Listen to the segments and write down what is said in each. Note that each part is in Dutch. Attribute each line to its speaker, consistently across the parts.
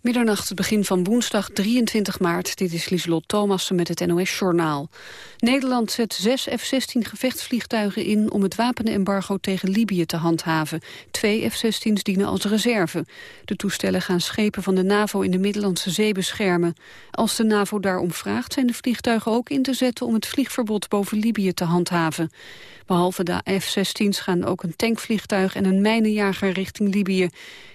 Speaker 1: Middernacht, het begin van woensdag 23 maart. Dit is Lieselot Thomassen met het NOS-journaal. Nederland zet zes F-16 gevechtsvliegtuigen in... om het wapenembargo tegen Libië te handhaven. Twee F-16's dienen als reserve. De toestellen gaan schepen van de NAVO in de Middellandse Zee beschermen. Als de NAVO daarom vraagt, zijn de vliegtuigen ook in te zetten... om het vliegverbod boven Libië te handhaven. Behalve de F-16's gaan ook een tankvliegtuig en een mijnenjager richting Libië.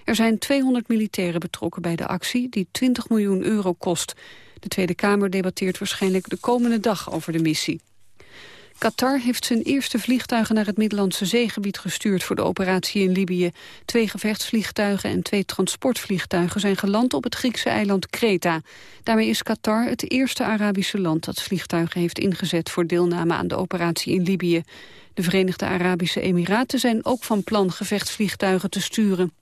Speaker 1: Er zijn 200 militairen betrokken bij de actie, die 20 miljoen euro kost. De Tweede Kamer debatteert waarschijnlijk de komende dag over de missie. Qatar heeft zijn eerste vliegtuigen naar het Middellandse zeegebied gestuurd voor de operatie in Libië. Twee gevechtsvliegtuigen en twee transportvliegtuigen zijn geland op het Griekse eiland Kreta. Daarmee is Qatar het eerste Arabische land dat vliegtuigen heeft ingezet voor deelname aan de operatie in Libië. De Verenigde Arabische Emiraten zijn ook van plan gevechtsvliegtuigen te sturen.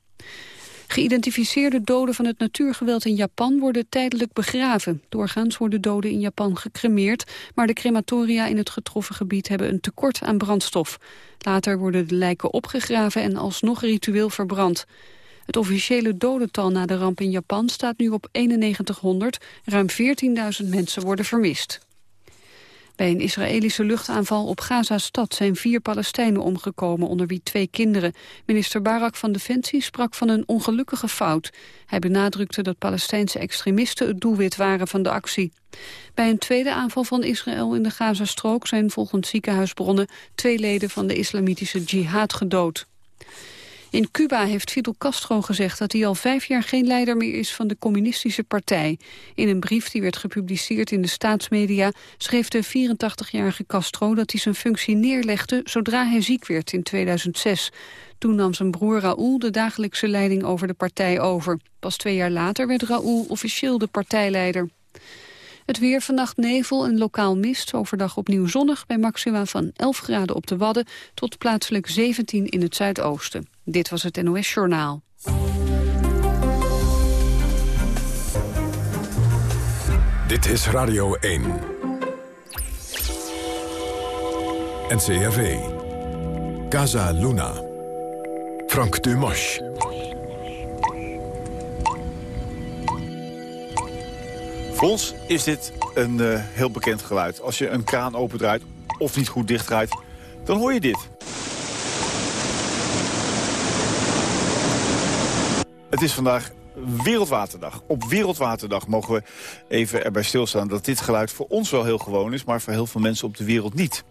Speaker 1: Geïdentificeerde doden van het natuurgeweld in Japan worden tijdelijk begraven. Doorgaans worden doden in Japan gecremeerd, maar de crematoria in het getroffen gebied hebben een tekort aan brandstof. Later worden de lijken opgegraven en alsnog ritueel verbrand. Het officiële dodental na de ramp in Japan staat nu op 9100. Ruim 14.000 mensen worden vermist. Bij een Israëlische luchtaanval op Gaza-stad zijn vier Palestijnen omgekomen, onder wie twee kinderen. Minister Barak van Defensie sprak van een ongelukkige fout. Hij benadrukte dat Palestijnse extremisten het doelwit waren van de actie. Bij een tweede aanval van Israël in de Gazastrook zijn volgens ziekenhuisbronnen twee leden van de islamitische jihad gedood. In Cuba heeft Fidel Castro gezegd dat hij al vijf jaar geen leider meer is van de communistische partij. In een brief die werd gepubliceerd in de staatsmedia schreef de 84-jarige Castro dat hij zijn functie neerlegde zodra hij ziek werd in 2006. Toen nam zijn broer Raúl de dagelijkse leiding over de partij over. Pas twee jaar later werd Raúl officieel de partijleider. Het weer vannacht nevel en lokaal mist. Overdag opnieuw zonnig bij maxima van 11 graden op de Wadden... tot plaatselijk 17 in het zuidoosten. Dit was het NOS Journaal.
Speaker 2: Dit is Radio 1. NCRV. Casa Luna. Frank Dumas.
Speaker 3: Voor ons is dit een uh, heel bekend geluid. Als je een kraan opendraait of niet goed dichtdraait, dan hoor je dit. Het is vandaag Wereldwaterdag. Op Wereldwaterdag mogen we even erbij stilstaan dat dit geluid voor ons wel heel gewoon is... maar voor heel veel mensen op de wereld niet.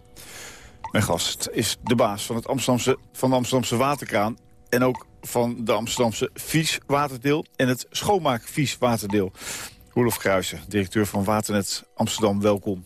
Speaker 3: Mijn gast is de baas van, het Amsterdamse, van de Amsterdamse waterkraan... en ook van de Amsterdamse vieswaterdeel en het schoonmaakvieswaterdeel. Roelof Kruijsen, directeur van Waternet Amsterdam, welkom.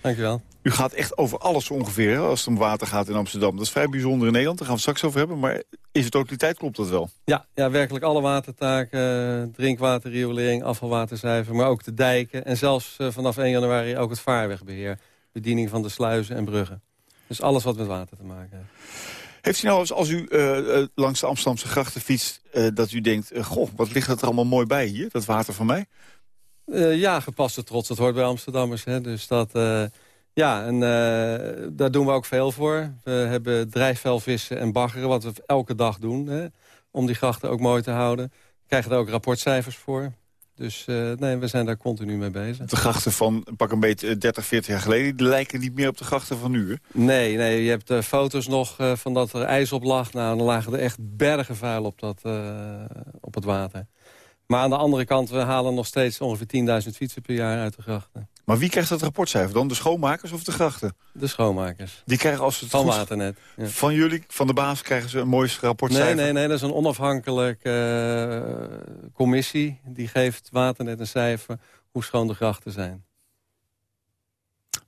Speaker 4: Dankjewel.
Speaker 3: U gaat echt over alles ongeveer als het om water gaat in Amsterdam. Dat is vrij bijzonder in Nederland, daar gaan we straks over hebben. Maar is de totaliteit, klopt dat wel?
Speaker 4: Ja, ja werkelijk alle watertaken, drinkwaterriolering, afvalwaterzuiver... maar ook de dijken en zelfs eh, vanaf 1 januari ook het vaarwegbeheer. Bediening van de sluizen en bruggen. Dus alles wat met water te maken heeft.
Speaker 3: Heeft u nou eens, als u uh, langs de Amsterdamse grachten fietst... Uh, dat u denkt, goh, wat ligt dat er allemaal mooi bij hier, dat water van mij?
Speaker 4: Ja, gepaste trots, dat hoort bij Amsterdammers. Hè? Dus dat... Ja, en uh, daar doen we ook veel voor. We hebben drijfvelvissen en baggeren, wat we elke dag doen... Hè, om die grachten ook mooi te houden. We krijgen er ook rapportcijfers voor. Dus nee, we zijn daar continu mee bezig.
Speaker 3: De grachten van pak een beetje 30, 40 jaar geleden... die lijken niet meer op de grachten van nu, hè?
Speaker 4: Nee, nee je hebt foto's nog van dat er ijs op lag. Nou, dan lagen er echt bergen vuil op, dat, op het water. Maar aan de andere kant, we halen nog steeds ongeveer 10.000 fietsen per jaar uit de grachten.
Speaker 3: Maar wie krijgt dat rapportcijfer dan? De schoonmakers of de grachten?
Speaker 4: De schoonmakers.
Speaker 3: Die krijgen als het
Speaker 4: Van Waternet.
Speaker 3: Ja. Van jullie, van de baas, krijgen ze een mooi rapportcijfer?
Speaker 4: Nee, nee, nee. Dat is een onafhankelijke uh, commissie. Die geeft Waternet een cijfer hoe schoon de grachten zijn.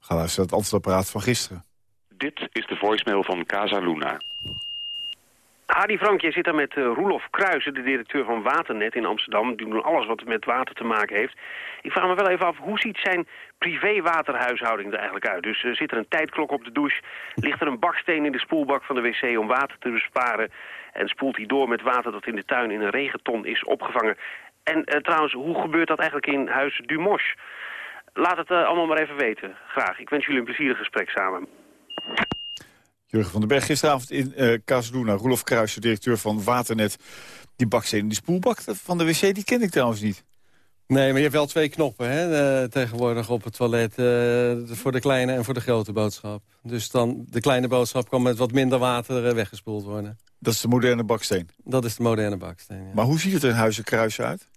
Speaker 3: Ga luisteren het antwoordapparaat van gisteren.
Speaker 5: Dit is de voicemail van Casa Luna.
Speaker 6: Hadi Frank, je zit daar met uh, Roelof Kruijsen, de directeur van Waternet in Amsterdam. Die doen alles wat met water te maken heeft. Ik vraag me wel even af, hoe ziet zijn privé-waterhuishouding er eigenlijk uit? Dus uh, zit er een tijdklok op de douche? Ligt er een baksteen in de spoelbak van de wc om water te besparen? En spoelt hij door met water dat in de tuin in een regenton is opgevangen? En uh, trouwens, hoe gebeurt dat eigenlijk in huis Dumosch? Laat het allemaal maar even weten. Graag. Ik wens jullie een plezierig gesprek samen.
Speaker 3: Jurgen van den Berg, gisteravond in uh, Casaluna. Roelof Kruijs, directeur van Waternet. Die baksteen, die spoelbak van de wc, die ken ik trouwens niet.
Speaker 4: Nee, maar je hebt wel twee knoppen hè, eh, tegenwoordig op het toilet. eh, voor de kleine en voor de grote boodschap. Dus dan de kleine boodschap kan met wat minder water eh, weggespoeld worden.
Speaker 3: Dat is de moderne baksteen.
Speaker 4: Dat is de moderne baksteen. Ja.
Speaker 3: Maar hoe ziet het er in Huizen Kruisen uit?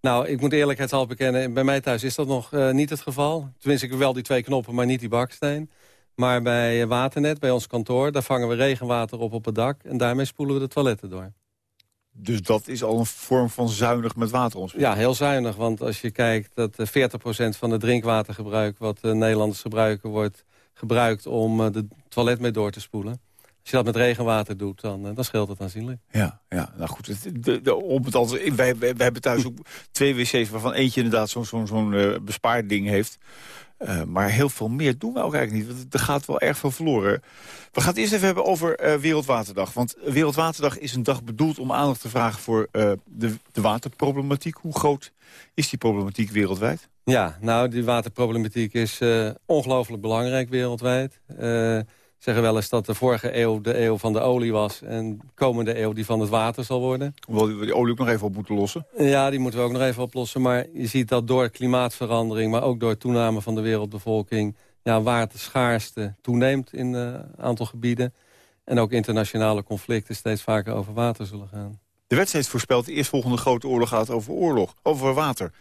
Speaker 4: Nou, ik moet eerlijkheidshalve bekennen, bij mij thuis is dat nog eh, niet het geval. Tenminste, ik heb wel die twee knoppen, maar niet die baksteen. Maar bij eh, Waternet, bij ons kantoor, daar vangen we regenwater op op het dak... en daarmee spoelen we de toiletten door.
Speaker 3: Dus dat is al een vorm van zuinig met water omspelen.
Speaker 4: Ja, heel zuinig, want als je kijkt dat eh, 40% van het drinkwatergebruik... wat de Nederlanders gebruiken, wordt gebruikt om eh, de toilet mee door te spoelen. Als je dat met regenwater doet, dan, eh, dan scheelt het aanzienlijk.
Speaker 3: Ja, ja, nou goed. Het, de, het antwoord, wij, wij, wij hebben thuis ook twee wc's waarvan eentje inderdaad zo'n eh, bespaarding heeft. Eh, maar heel veel meer doen we ook eigenlijk niet. Want er gaat wel erg veel verloren. We gaan het eerst even hebben over eh, Wereldwaterdag. Want Wereldwaterdag is een dag bedoeld om aandacht te vragen voor eh, de, de waterproblematiek. Hoe groot is die problematiek wereldwijd?
Speaker 4: Ja, nou, die waterproblematiek is ongelooflijk belangrijk wereldwijd. Eh zeggen wel eens dat de vorige eeuw de eeuw van de olie was... en de komende eeuw die van het water zal worden.
Speaker 3: Hoewel we die olie ook nog even op moeten lossen.
Speaker 4: Ja, die moeten we ook nog even oplossen. Maar je ziet dat door klimaatverandering... maar ook door toename van de wereldbevolking... Ja, waterschaarste toeneemt in een aantal gebieden. En ook internationale conflicten steeds vaker over water zullen gaan.
Speaker 3: De wedstrijd voorspelt de eerstvolgende grote oorlog gaat over oorlog, over water.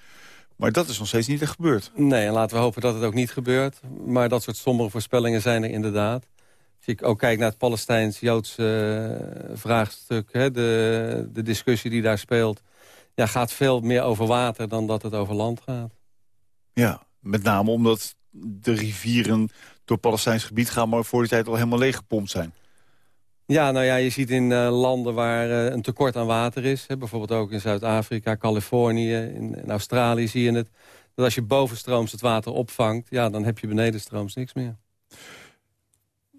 Speaker 3: Maar dat is nog steeds niet echt gebeurd.
Speaker 4: Nee, en laten we hopen dat het ook niet gebeurt. Maar dat soort sombere voorspellingen zijn er inderdaad. Als ik ook kijk naar het Palestijns-Joodse uh, vraagstuk... Hè, de, de discussie die daar speelt... Ja, gaat veel meer over water dan dat het over land gaat.
Speaker 3: Ja, met name omdat de rivieren door Palestijns gebied gaan... maar voor die tijd al helemaal leeggepompt zijn.
Speaker 4: Ja, nou ja, je ziet in uh, landen waar uh, een tekort aan water is... Hè, bijvoorbeeld ook in Zuid-Afrika, Californië, in, in, Australië zie je het... dat als je bovenstrooms het water opvangt... ja, dan heb je benedenstrooms niks meer.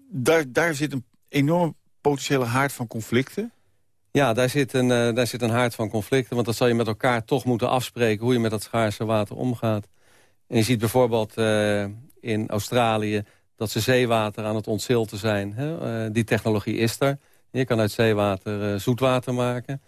Speaker 3: Daar, daar zit een enorme potentiële haard van conflicten.
Speaker 4: Ja, daar zit, een, uh, daar zit een haard van conflicten. Want dat zal je met elkaar toch moeten afspreken... hoe je met dat schaarse water omgaat. En je ziet bijvoorbeeld uh, in Australië... dat ze zeewater aan het ontzilten zijn. Hè? Uh, die technologie is er. Je kan uit zeewater zoetwater maken.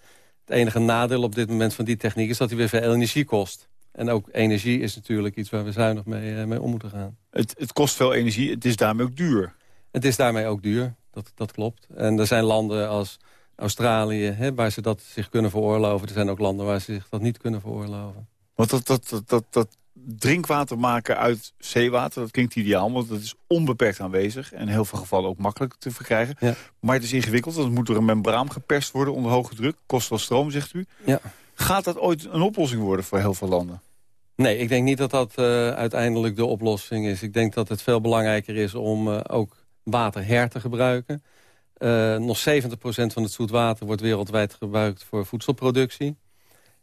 Speaker 4: Het enige nadeel op dit moment van die techniek... is dat die weer veel energie kost. En ook energie is natuurlijk iets waar we zuinig mee, mee om moeten gaan.
Speaker 3: Het, het kost veel energie, het is daarmee ook duur.
Speaker 4: Het is daarmee ook duur, dat, dat klopt. En er zijn landen als Australië, hè, waar ze dat zich kunnen veroorloven. Er zijn ook landen waar ze zich dat niet kunnen veroorloven.
Speaker 3: Want dat, dat, dat, dat, dat drinkwater maken uit zeewater, dat klinkt ideaal... want dat is onbeperkt aanwezig en in heel veel gevallen ook makkelijk te verkrijgen.
Speaker 4: Ja.
Speaker 3: Maar het is ingewikkeld, want het moet door een membraan geperst worden onder hoge druk. Kost wel stroom, zegt u.
Speaker 4: Ja.
Speaker 3: Gaat dat ooit een oplossing worden voor heel veel landen?
Speaker 4: Nee, ik denk niet dat dat uh, uiteindelijk de oplossing is. Ik denk dat het veel belangrijker is om uh, ook water her te gebruiken. Uh, nog 70% van het zoetwater wordt wereldwijd gebruikt voor voedselproductie.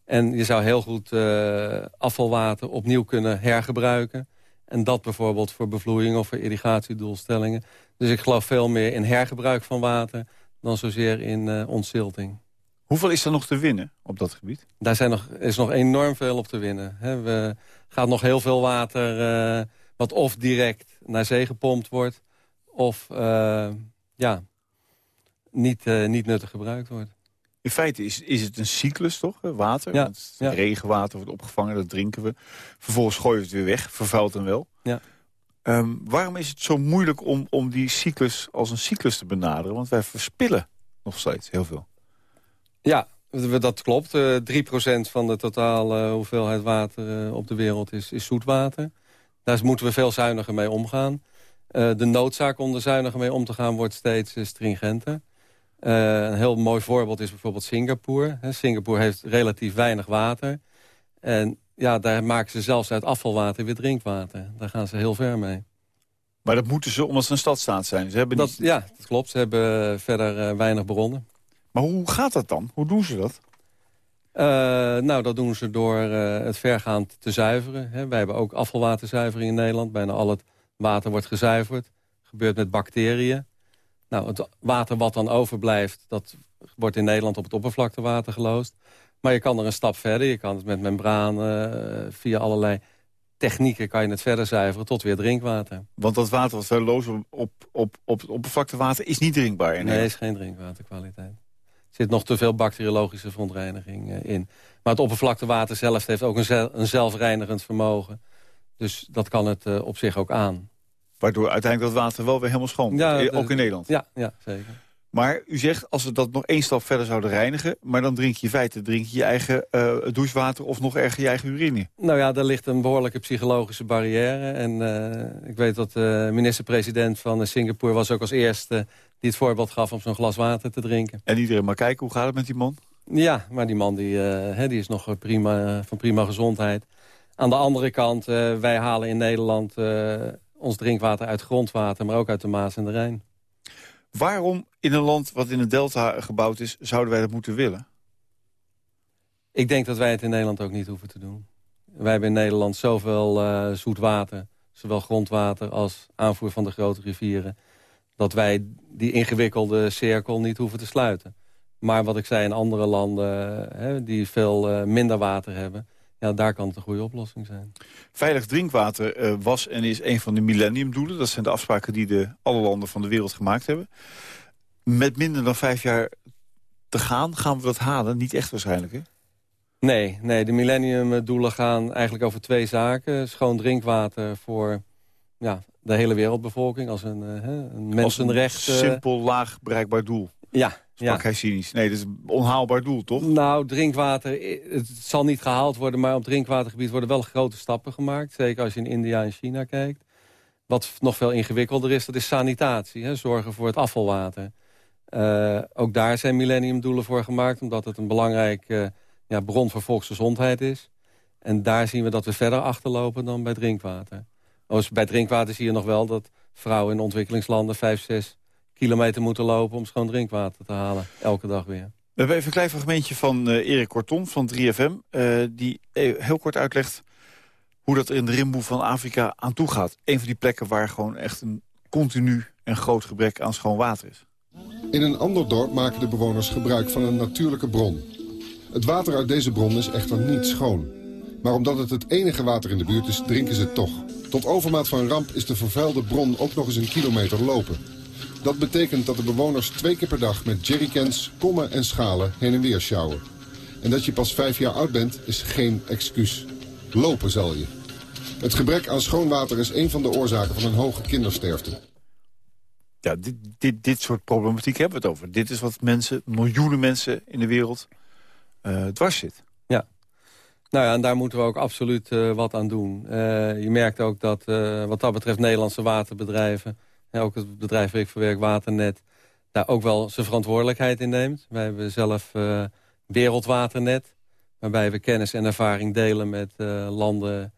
Speaker 4: En je zou heel goed uh, afvalwater opnieuw kunnen hergebruiken. En dat bijvoorbeeld voor bevloeiing of voor irrigatiedoelstellingen. Dus ik geloof veel meer in hergebruik van water dan zozeer in uh, ontzilting.
Speaker 3: Hoeveel is er nog te winnen op dat gebied?
Speaker 4: Daar zijn nog, is nog enorm veel op te winnen. He, we gaat nog heel veel water uh, wat of direct naar zee gepompt wordt... of uh, ja, niet, uh, niet nuttig gebruikt wordt.
Speaker 3: In feite is, is het een cyclus, toch? Water.
Speaker 4: Ja,
Speaker 3: Want ja. Regenwater wordt opgevangen, dat drinken we. Vervolgens gooien we het weer weg, vervuilt dan wel.
Speaker 4: Ja.
Speaker 3: Um, waarom is het zo moeilijk om, om die cyclus als een cyclus te benaderen? Want wij verspillen nog steeds heel veel.
Speaker 4: Ja, dat klopt. Uh, 3% van de totale hoeveelheid water op de wereld is, is zoetwater. Daar moeten we veel zuiniger mee omgaan. Uh, de noodzaak om er zuiniger mee om te gaan wordt steeds stringenter. Uh, een heel mooi voorbeeld is bijvoorbeeld Singapore. Singapore heeft relatief weinig water. En ja, daar maken ze zelfs uit afvalwater weer drinkwater. Daar gaan ze heel ver mee.
Speaker 3: Maar dat moeten ze omdat ze een stadstaat zijn. Ze hebben
Speaker 4: dat,
Speaker 3: niet...
Speaker 4: Ja, dat klopt. Ze hebben verder weinig bronnen.
Speaker 3: Maar hoe gaat dat dan? Hoe doen ze dat?
Speaker 4: Uh, nou, dat doen ze door uh, het vergaand te zuiveren. Hè. Wij hebben ook afvalwaterzuivering in Nederland. Bijna al het water wordt gezuiverd. gebeurt met bacteriën. Nou, het water wat dan overblijft, dat wordt in Nederland op het oppervlaktewater geloosd. Maar je kan er een stap verder. Je kan het met membranen, uh, via allerlei technieken kan je het verder zuiveren tot weer drinkwater.
Speaker 3: Want dat water wat wij lozen op, op, op het oppervlaktewater is niet drinkbaar?
Speaker 4: Nee, is geen drinkwaterkwaliteit. Het zit nog te veel bacteriologische verontreiniging eh, in. Maar het oppervlaktewater zelf heeft ook een zelfreinigend vermogen. Dus dat kan het uh, op zich ook aan.
Speaker 3: Waardoor uiteindelijk dat water wel weer helemaal schoon wordt, ja, ook in Nederland.
Speaker 4: Ja, ja, zeker.
Speaker 3: Maar u zegt, als we dat nog één stap verder zouden reinigen... maar dan drink je in feite drink je, je eigen uh, douchewater of nog erger je eigen urine.
Speaker 4: Nou ja, daar ligt een behoorlijke psychologische barrière. En uh, ik weet dat de minister-president van Singapore was ook als eerste... die het voorbeeld gaf om zo'n glas water te drinken.
Speaker 3: En iedereen maar kijken, hoe gaat het met die man?
Speaker 4: Ja, maar die man die, uh, die is nog prima, van prima gezondheid. Aan de andere kant, wij halen in Nederland ons drinkwater uit grondwater... maar ook uit de Maas en de Rijn.
Speaker 3: Waarom in een land wat in een delta gebouwd is, zouden wij dat moeten willen?
Speaker 4: Ik denk dat wij het in Nederland ook niet hoeven te doen. Wij hebben in Nederland zoveel uh, zoet water, zowel grondwater als aanvoer van de grote rivieren, dat wij die ingewikkelde cirkel niet hoeven te sluiten. Maar wat ik zei, in andere landen hè, die veel uh, minder water hebben... Ja, daar kan het een goede oplossing zijn.
Speaker 3: Veilig drinkwater uh, was en is een van de millenniumdoelen. Dat zijn de afspraken die de, alle landen van de wereld gemaakt hebben. Met minder dan vijf jaar te gaan, gaan we dat halen? Niet echt waarschijnlijk, hè?
Speaker 4: Nee, nee, de millenniumdoelen gaan eigenlijk over twee zaken. Schoon drinkwater voor ja, de hele wereldbevolking als een, uh, een mensenrecht. Als
Speaker 3: een simpel, laag bereikbaar doel.
Speaker 4: Ja,
Speaker 3: Sprak ja. hij cynisch. Nee, dat is een onhaalbaar doel, toch?
Speaker 4: Nou, drinkwater, het zal niet gehaald worden... maar op drinkwatergebied worden wel grote stappen gemaakt. Zeker als je in India en China kijkt. Wat nog veel ingewikkelder is, dat is sanitatie. Hè? Zorgen voor het afvalwater. Uh, ook daar zijn millenniumdoelen voor gemaakt... omdat het een belangrijke uh, ja, bron voor volksgezondheid is. En daar zien we dat we verder achterlopen dan bij drinkwater. Dus bij drinkwater zie je nog wel dat vrouwen in ontwikkelingslanden... 5, 6 kilometer moeten lopen om schoon drinkwater te halen. Elke dag weer.
Speaker 3: We hebben even een klein fragmentje van uh, Erik Korton van 3FM... Uh, die heel kort uitlegt hoe dat er in de rimboe van Afrika aan toe gaat. Een van die plekken waar gewoon echt een continu en groot gebrek aan schoon water is.
Speaker 7: In een ander dorp maken de bewoners gebruik van een natuurlijke bron. Het water uit deze bron is echter niet schoon. Maar omdat het het enige water in de buurt is, drinken ze het toch. Tot overmaat van ramp is de vervuilde bron ook nog eens een kilometer lopen. Dat betekent dat de bewoners twee keer per dag met jerrycans, kommen en schalen heen en weer sjouwen. En dat je pas vijf jaar oud bent is geen excuus. Lopen zal je. Het gebrek aan schoon water is een van de oorzaken van een hoge kindersterfte.
Speaker 3: Ja, dit, dit, dit soort problematiek hebben we het over. Dit is wat mensen, miljoenen mensen in de wereld uh, dwars zit.
Speaker 4: Nou ja, en daar moeten we ook absoluut uh, wat aan doen. Uh, je merkt ook dat wat dat betreft Nederlandse waterbedrijven ook het bedrijf waar ik Waternet... daar ook wel zijn verantwoordelijkheid in neemt. Wij hebben zelf Wereldwaternet... waarbij we kennis en ervaring delen met landen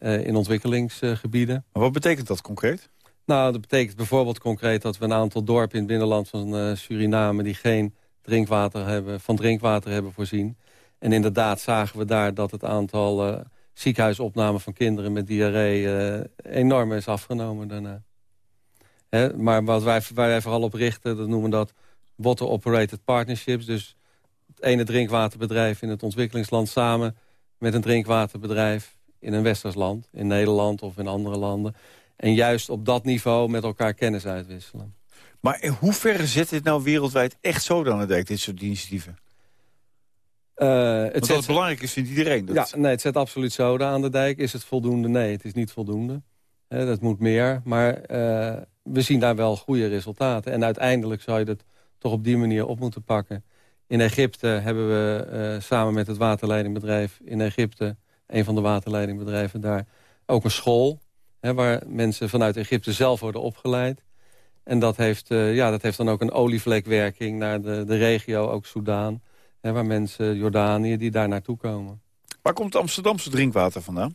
Speaker 4: in ontwikkelingsgebieden.
Speaker 3: Maar wat betekent dat concreet?
Speaker 4: Nou, dat betekent bijvoorbeeld concreet dat we een aantal dorpen in het binnenland van Suriname... die geen drinkwater hebben, van drinkwater hebben voorzien. En inderdaad zagen we daar dat het aantal ziekenhuisopnamen van kinderen met diarree enorm is afgenomen daarna maar wat wij, wij vooral op richten, dat noemen we dat water-operated partnerships. Dus het ene drinkwaterbedrijf in het ontwikkelingsland samen met een drinkwaterbedrijf in een westers land. In Nederland of in andere landen. En juist op dat niveau met elkaar kennis uitwisselen.
Speaker 3: Maar in hoeverre zet dit nou wereldwijd echt zo dan het dijk, dit soort initiatieven?
Speaker 4: Uh,
Speaker 3: het zet, belangrijk is, vindt iedereen.
Speaker 4: Dat ja, nee, het zet absoluut zoden aan de dijk. Is het voldoende? Nee, het is niet voldoende. dat moet meer. Maar uh, we zien daar wel goede resultaten. En uiteindelijk zou je dat toch op die manier op moeten pakken. In Egypte hebben we uh, samen met het waterleidingbedrijf in Egypte... een van de waterleidingbedrijven daar ook een school... Hè, waar mensen vanuit Egypte zelf worden opgeleid. En dat heeft, ja, dat heeft dan ook een olievlekwerking naar de, de regio, ook Soudaan... Hè, waar mensen, Jordanië, die daar naartoe komen.
Speaker 3: Waar komt het Amsterdamse drinkwater vandaan?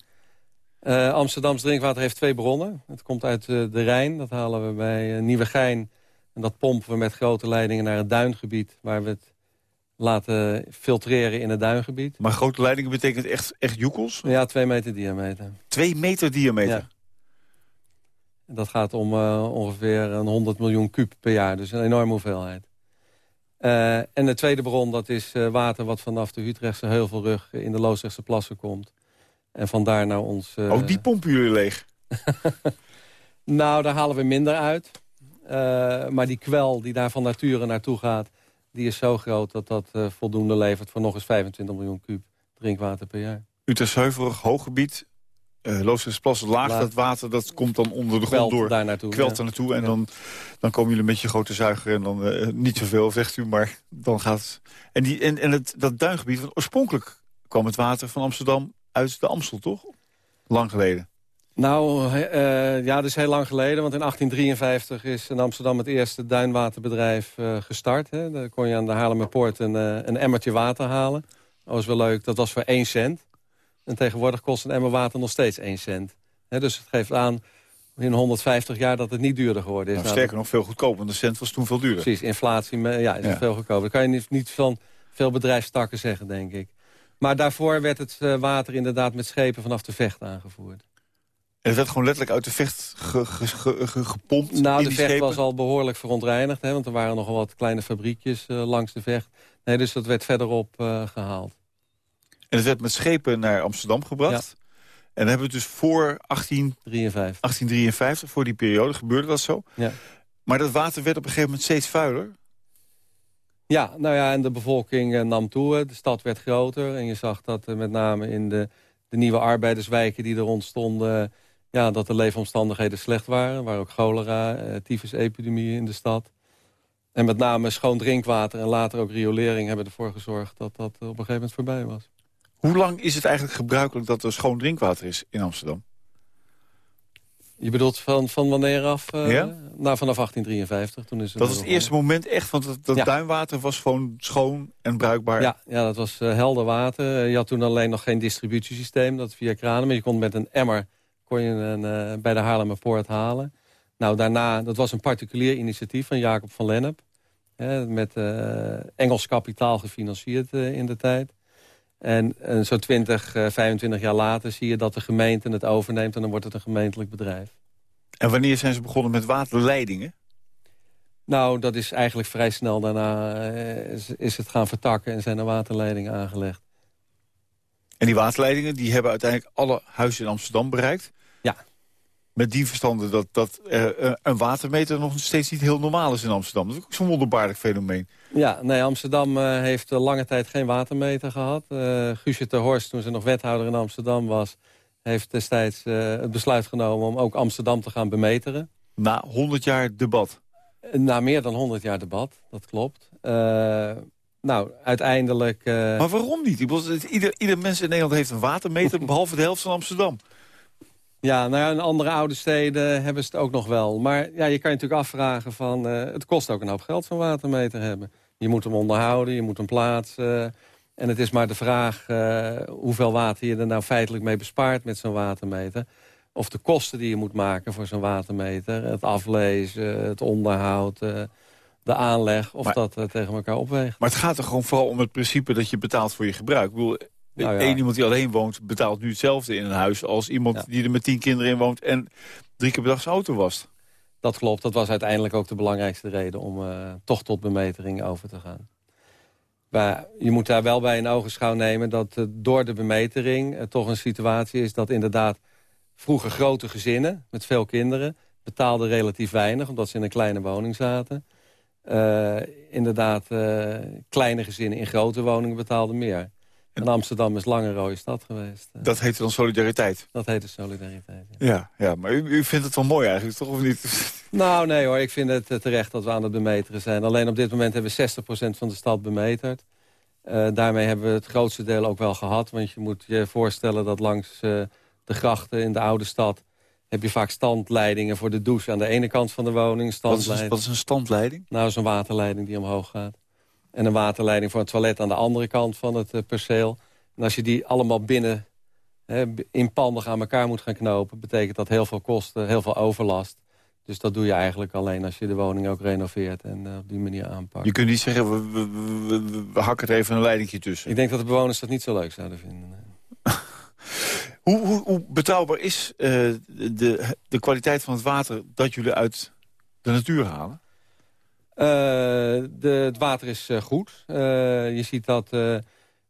Speaker 4: Uh, Amsterdams drinkwater heeft twee bronnen. Het komt uit uh, de Rijn, dat halen we bij uh, Nieuwegein. En dat pompen we met grote leidingen naar het duingebied... waar we het laten filtreren in het duingebied.
Speaker 3: Maar grote leidingen betekent echt, echt joekels?
Speaker 4: Ja, twee meter diameter.
Speaker 3: Twee meter diameter? Ja.
Speaker 4: Dat gaat om ongeveer een 100 miljoen kuub per jaar, dus een enorme hoeveelheid. En de tweede bron, dat is water wat vanaf de Utrechtse Heuvelrug... in de Loosrechtse plassen komt. En vandaar naar ons...
Speaker 3: Uh... Oh, die pompen jullie leeg?
Speaker 4: nou, daar halen we minder uit. Uh, maar die kwel die daar van nature naartoe gaat... die is zo groot dat dat uh, voldoende levert... voor nog eens 25 miljoen kuub drinkwater per jaar.
Speaker 3: Utrecht Heuverig, hooggebied, uh, Loosdrechtsplas, laag, laag dat water, dat komt dan onder de grond door.
Speaker 4: Daar naartoe,
Speaker 3: kwelt er naartoe en dan, dan komen jullie met je grote zuiger en dan uh, niet zoveel, zegt u, maar dan gaat het. En, die, en, en het, dat duingebied, want oorspronkelijk kwam het water van Amsterdam uit de Amstel, toch? Lang geleden.
Speaker 4: Nou, uh, ja, dat is heel lang geleden. Want in 1853 is in Amsterdam het eerste duinwaterbedrijf uh, gestart. Hè. Daar kon je aan de Haarlemmerpoort een, uh, een emmertje water halen. Dat was wel leuk. Dat was voor 1 cent. En tegenwoordig kost een emmer water nog steeds 1 cent. Dus het geeft aan in 150 jaar dat het niet duurder geworden is.
Speaker 3: Nou, sterker nog, veel goedkoper. Want de cent was toen veel duurder.
Speaker 4: Precies, inflatie ja, is ja. veel goedkoper. Dat kan je niet, niet van veel bedrijfstakken zeggen, denk ik. Maar daarvoor werd het water inderdaad met schepen vanaf de vecht aangevoerd.
Speaker 3: En het werd gewoon letterlijk uit de vecht ge, ge, ge, gepompt?
Speaker 4: Nou, de vecht was al behoorlijk verontreinigd. Hè, want er waren nogal wat kleine fabriekjes uh, langs de vecht. Nee, dus dat werd verderop uh, gehaald.
Speaker 3: En het werd met schepen naar Amsterdam gebracht? Ja. En dan hebben we dus voor 1853. 1853, voor die periode, gebeurde dat zo?
Speaker 4: Ja.
Speaker 3: Maar dat water werd op een gegeven moment steeds vuiler?
Speaker 4: Ja, nou ja, en de bevolking uh, nam toe. De stad werd groter. En je zag dat met name in de, de nieuwe arbeiderswijken die er ontstonden ja, dat de leefomstandigheden slecht waren. Er waren ook cholera, eh, tyfusepidemieën in de stad. En met name schoon drinkwater en later ook riolering hebben ervoor gezorgd dat dat op een gegeven moment voorbij was.
Speaker 3: Hoe lang is het eigenlijk gebruikelijk dat er schoon drinkwater is in Amsterdam?
Speaker 4: Je bedoelt van, van wanneer af? Uh, ja? Nou, vanaf 1853. Toen is
Speaker 3: het dat is het eerste moment echt, want dat, dat ja. duinwater was gewoon schoon en bruikbaar.
Speaker 4: Ja, ja dat was uh, helder water. Je had toen alleen nog geen distributiesysteem, dat via kranen. Maar je kon met een emmer kon je een, uh, bij de Haarlemmerpoort halen. Nou, daarna, dat was een particulier initiatief van Jacob van Lennep. Hè, met Engels kapitaal gefinancierd in de tijd. En, en zo'n 20, 25 jaar later zie je dat de gemeente het overneemt... en dan wordt het een gemeentelijk bedrijf.
Speaker 3: En wanneer zijn ze begonnen met waterleidingen?
Speaker 4: Nou, dat is eigenlijk vrij snel daarna is, is het gaan vertakken... en zijn er waterleidingen aangelegd.
Speaker 3: En die waterleidingen die hebben uiteindelijk alle huizen in Amsterdam bereikt.
Speaker 4: Ja.
Speaker 3: Met die verstanden dat, dat uh, een watermeter nog steeds niet heel normaal is in Amsterdam. Dat is ook zo'n wonderbaarlijk fenomeen.
Speaker 4: Ja, nee, Amsterdam uh, heeft lange tijd geen watermeter gehad. Uh, Guusje ter Horst, toen ze nog wethouder in Amsterdam was... heeft destijds het besluit genomen om ook Amsterdam te gaan bemeteren.
Speaker 3: Na 100 jaar debat?
Speaker 4: Na meer dan 100 jaar debat, dat klopt. Nou, uiteindelijk...
Speaker 3: Maar waarom niet? Ieder, ieder mens in Nederland heeft een watermeter... behalve de helft van Amsterdam.
Speaker 4: Ja, nou ja, in andere oude steden hebben ze het ook nog wel. Maar ja, je kan je natuurlijk afvragen van... Uh, het kost ook een hoop geld van watermeter hebben. Je moet hem onderhouden, je moet hem plaatsen. en het is maar de vraag uh, hoeveel water je er nou feitelijk mee bespaart met zo'n watermeter. Of de kosten die je moet maken voor zo'n watermeter. Het aflezen, het onderhoud de aanleg, of dat tegen elkaar opweegt.
Speaker 3: Maar het gaat er gewoon vooral om het principe dat je betaalt voor je gebruik. Ik bedoel, nou ja. iemand die alleen woont betaalt nu hetzelfde in een huis... als iemand die er met tien kinderen in woont en drie keer per dag zijn auto wast.
Speaker 4: Dat klopt, dat was uiteindelijk ook de belangrijkste reden... om uh, toch tot bemetering over te gaan. Maar je moet daar wel bij in ogenschouw nemen... dat uh, door de bemetering toch een situatie is dat inderdaad... vroeger grote gezinnen met veel kinderen betaalden relatief weinig... omdat ze in een kleine woning zaten... Inderdaad kleine gezinnen in grote woningen betaalden meer. En Amsterdam is lange rode stad geweest.
Speaker 3: Eh. Dat heette dan solidariteit?
Speaker 4: Dat heette solidariteit,
Speaker 3: ja. Ja, ja maar u, u, vindt het wel mooi eigenlijk, toch? Of niet?
Speaker 4: Nou, nee hoor. Ik vind het terecht dat we aan het bemeteren zijn. Alleen op dit moment hebben we 60% van de stad bemeterd. Uh, daarmee hebben we het grootste deel ook wel gehad. Want je moet je voorstellen dat langs uh, de grachten in de oude stad heb je vaak standleidingen voor de douche aan de ene kant van de woning. Standleiding.
Speaker 3: Wat, is, wat is een standleiding?
Speaker 4: Nou, is een waterleiding die omhoog gaat. En een waterleiding voor het toilet aan de andere kant van het uh, perceel. En als je die allemaal binnen hè, inpandig aan elkaar moet gaan knopen... betekent dat heel veel kosten, heel veel overlast. Dus dat doe je eigenlijk alleen als je de woning ook renoveert en uh, op die manier aanpakt.
Speaker 3: Je kunt niet zeggen, we, we, we, we hakken er even een leidingje tussen.
Speaker 4: Ik denk dat de bewoners dat niet zo leuk zouden vinden.
Speaker 3: Hoe, hoe, hoe, betrouwbaar is uh, de, de kwaliteit van het water dat jullie uit de natuur halen?
Speaker 4: Uh, de, het water is uh, goed. je ziet dat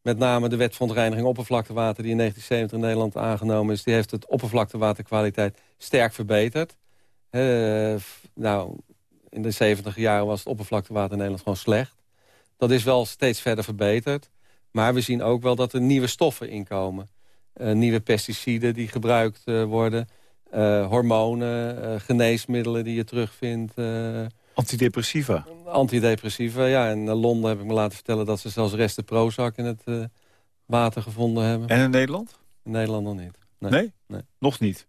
Speaker 4: met name de wet verontreiniging oppervlaktewater... die in 1970 in Nederland aangenomen is... die heeft het oppervlaktewaterkwaliteit sterk verbeterd. nou, in de 70 jaren was het oppervlaktewater in Nederland gewoon slecht. Dat is wel steeds verder verbeterd. Maar we zien ook wel dat er nieuwe stoffen inkomen. Nieuwe pesticiden die gebruikt worden. Hormonen, geneesmiddelen die je terugvindt.
Speaker 3: Antidepressiva?
Speaker 4: Antidepressiva, ja. In Londen heb ik me laten vertellen dat ze zelfs resten Prozac in het water gevonden hebben.
Speaker 3: En in Nederland?
Speaker 4: In Nederland nog niet.
Speaker 3: Nee? nee? nee. Nog niet?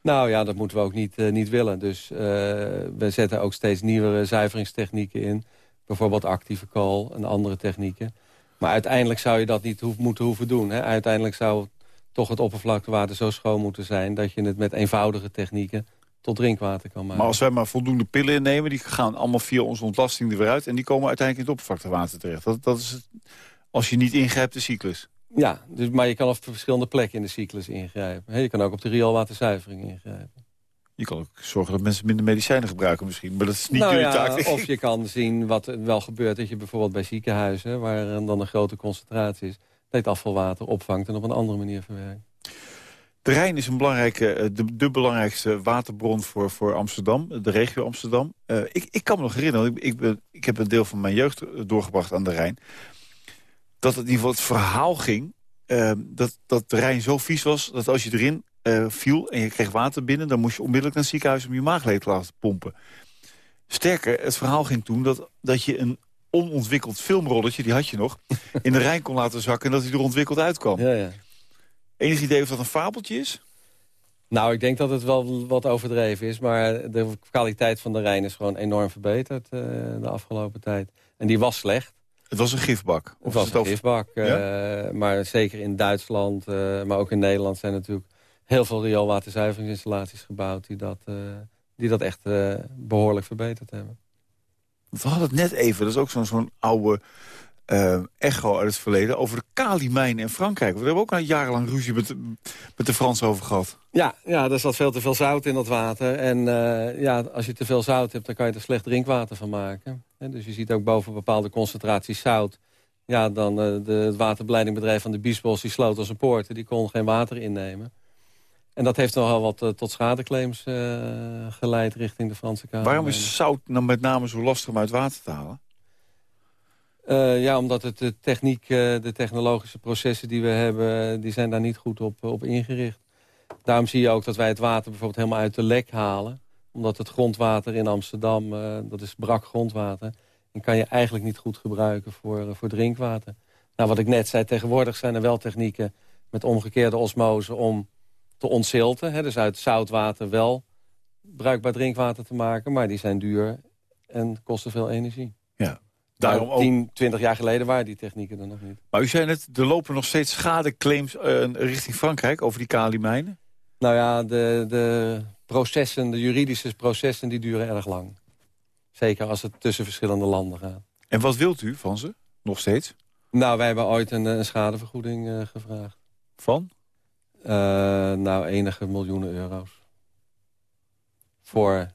Speaker 4: Nou ja, dat moeten we ook niet, niet willen. Dus we zetten ook steeds nieuwere zuiveringstechnieken in. Bijvoorbeeld actieve kool en andere technieken. Maar uiteindelijk zou je dat niet moeten hoeven doen. Hè? Uiteindelijk zou toch het oppervlaktewater zo schoon moeten zijn... dat je het met eenvoudige technieken tot drinkwater kan maken.
Speaker 3: Maar als wij maar voldoende pillen innemen... die gaan allemaal via onze ontlasting er weer uit... en die komen uiteindelijk in het oppervlaktewater terecht. Dat, dat is het, als je niet ingrijpt de cyclus.
Speaker 4: Ja, dus, maar je kan op verschillende plekken in de cyclus ingrijpen. Je kan ook op de rioolwaterzuivering ingrijpen.
Speaker 3: Je kan ook zorgen dat mensen minder medicijnen gebruiken misschien. Maar dat is niet nou jullie ja, taak.
Speaker 4: Of je kan zien wat wel gebeurt. Dat je bijvoorbeeld bij ziekenhuizen, waar dan een grote concentratie is... dat afvalwater opvangt en op een andere manier verwerkt.
Speaker 3: De Rijn is een belangrijke, eh, de, de belangrijkste waterbron voor, voor Amsterdam, de regio Amsterdam. Uh, ik, ik kan me nog herinneren, ik, ik, ben, ik heb een deel van mijn jeugd doorgebracht aan de Rijn... dat het in ieder geval het verhaal ging uh, dat, dat de Rijn zo vies was... dat als je erin viel en je kreeg water binnen... dan moest je onmiddellijk naar het ziekenhuis om je maagleed te laten pompen. Sterker, het verhaal ging toen dat, dat je een onontwikkeld filmrolletje... die had je nog, in de Rijn kon laten zakken... en dat hij er ontwikkeld uitkwam.
Speaker 4: Ja, ja.
Speaker 3: Enig idee of dat een fabeltje is?
Speaker 4: Nou, ik denk dat het wel wat overdreven is. Maar de kwaliteit van de Rijn is gewoon enorm verbeterd uh, de afgelopen tijd. En die was slecht.
Speaker 3: Het was een gifbak?
Speaker 4: Of het was een gifbak. Uh, maar zeker in Duitsland, uh, maar ook in Nederland... zijn natuurlijk heel veel rioolwaterzuiveringsinstallaties gebouwd... die dat, die dat echt behoorlijk verbeterd hebben.
Speaker 3: We hadden het net even, dat is ook zo'n zo'n oude uh, echo uit het verleden... over de Kali-mijn in Frankrijk. We hebben ook al jarenlang ruzie met, met de Fransen over gehad.
Speaker 4: Ja, ja, er zat veel te veel zout in dat water. En ja, als je te veel zout hebt, dan kan je er slecht drinkwater van maken. dus je ziet ook boven bepaalde concentraties zout... Ja, dan de, het waterbeleidingbedrijf van de Biesbos... die sloot als een poorten, die kon geen water innemen. En dat heeft nogal wat uh, tot schadeclaims geleid richting de Franse Kamer.
Speaker 3: Waarom is zout nou met name zo lastig om uit water te halen?
Speaker 4: Uh, ja, omdat het de techniek, de technologische processen die we hebben... die zijn daar niet goed op, op ingericht. Daarom zie je ook dat wij het water bijvoorbeeld helemaal uit de lek halen. Omdat het grondwater in Amsterdam, dat is brak grondwater... en kan je eigenlijk niet goed gebruiken voor, voor drinkwater. Nou, wat ik net zei, tegenwoordig zijn er wel technieken... met omgekeerde osmose om te ontzilten. Hè, dus uit zoutwater wel bruikbaar drinkwater te maken. Maar die zijn duur en kosten veel energie.
Speaker 3: Ja.
Speaker 4: Daarom ook... 10, 20 jaar geleden waren die technieken er nog niet.
Speaker 3: Maar u zei net, er lopen nog steeds schadeclaims uh, richting Frankrijk over die kalimijnen?
Speaker 4: Nou ja, de, de processen, de juridische processen, die duren erg lang. Zeker als het tussen verschillende landen gaat.
Speaker 3: En wat wilt u van ze, nog steeds?
Speaker 4: Nou, wij hebben ooit een, een schadevergoeding uh, gevraagd.
Speaker 3: Van?
Speaker 4: Uh, nou, enige miljoenen euro's. Voor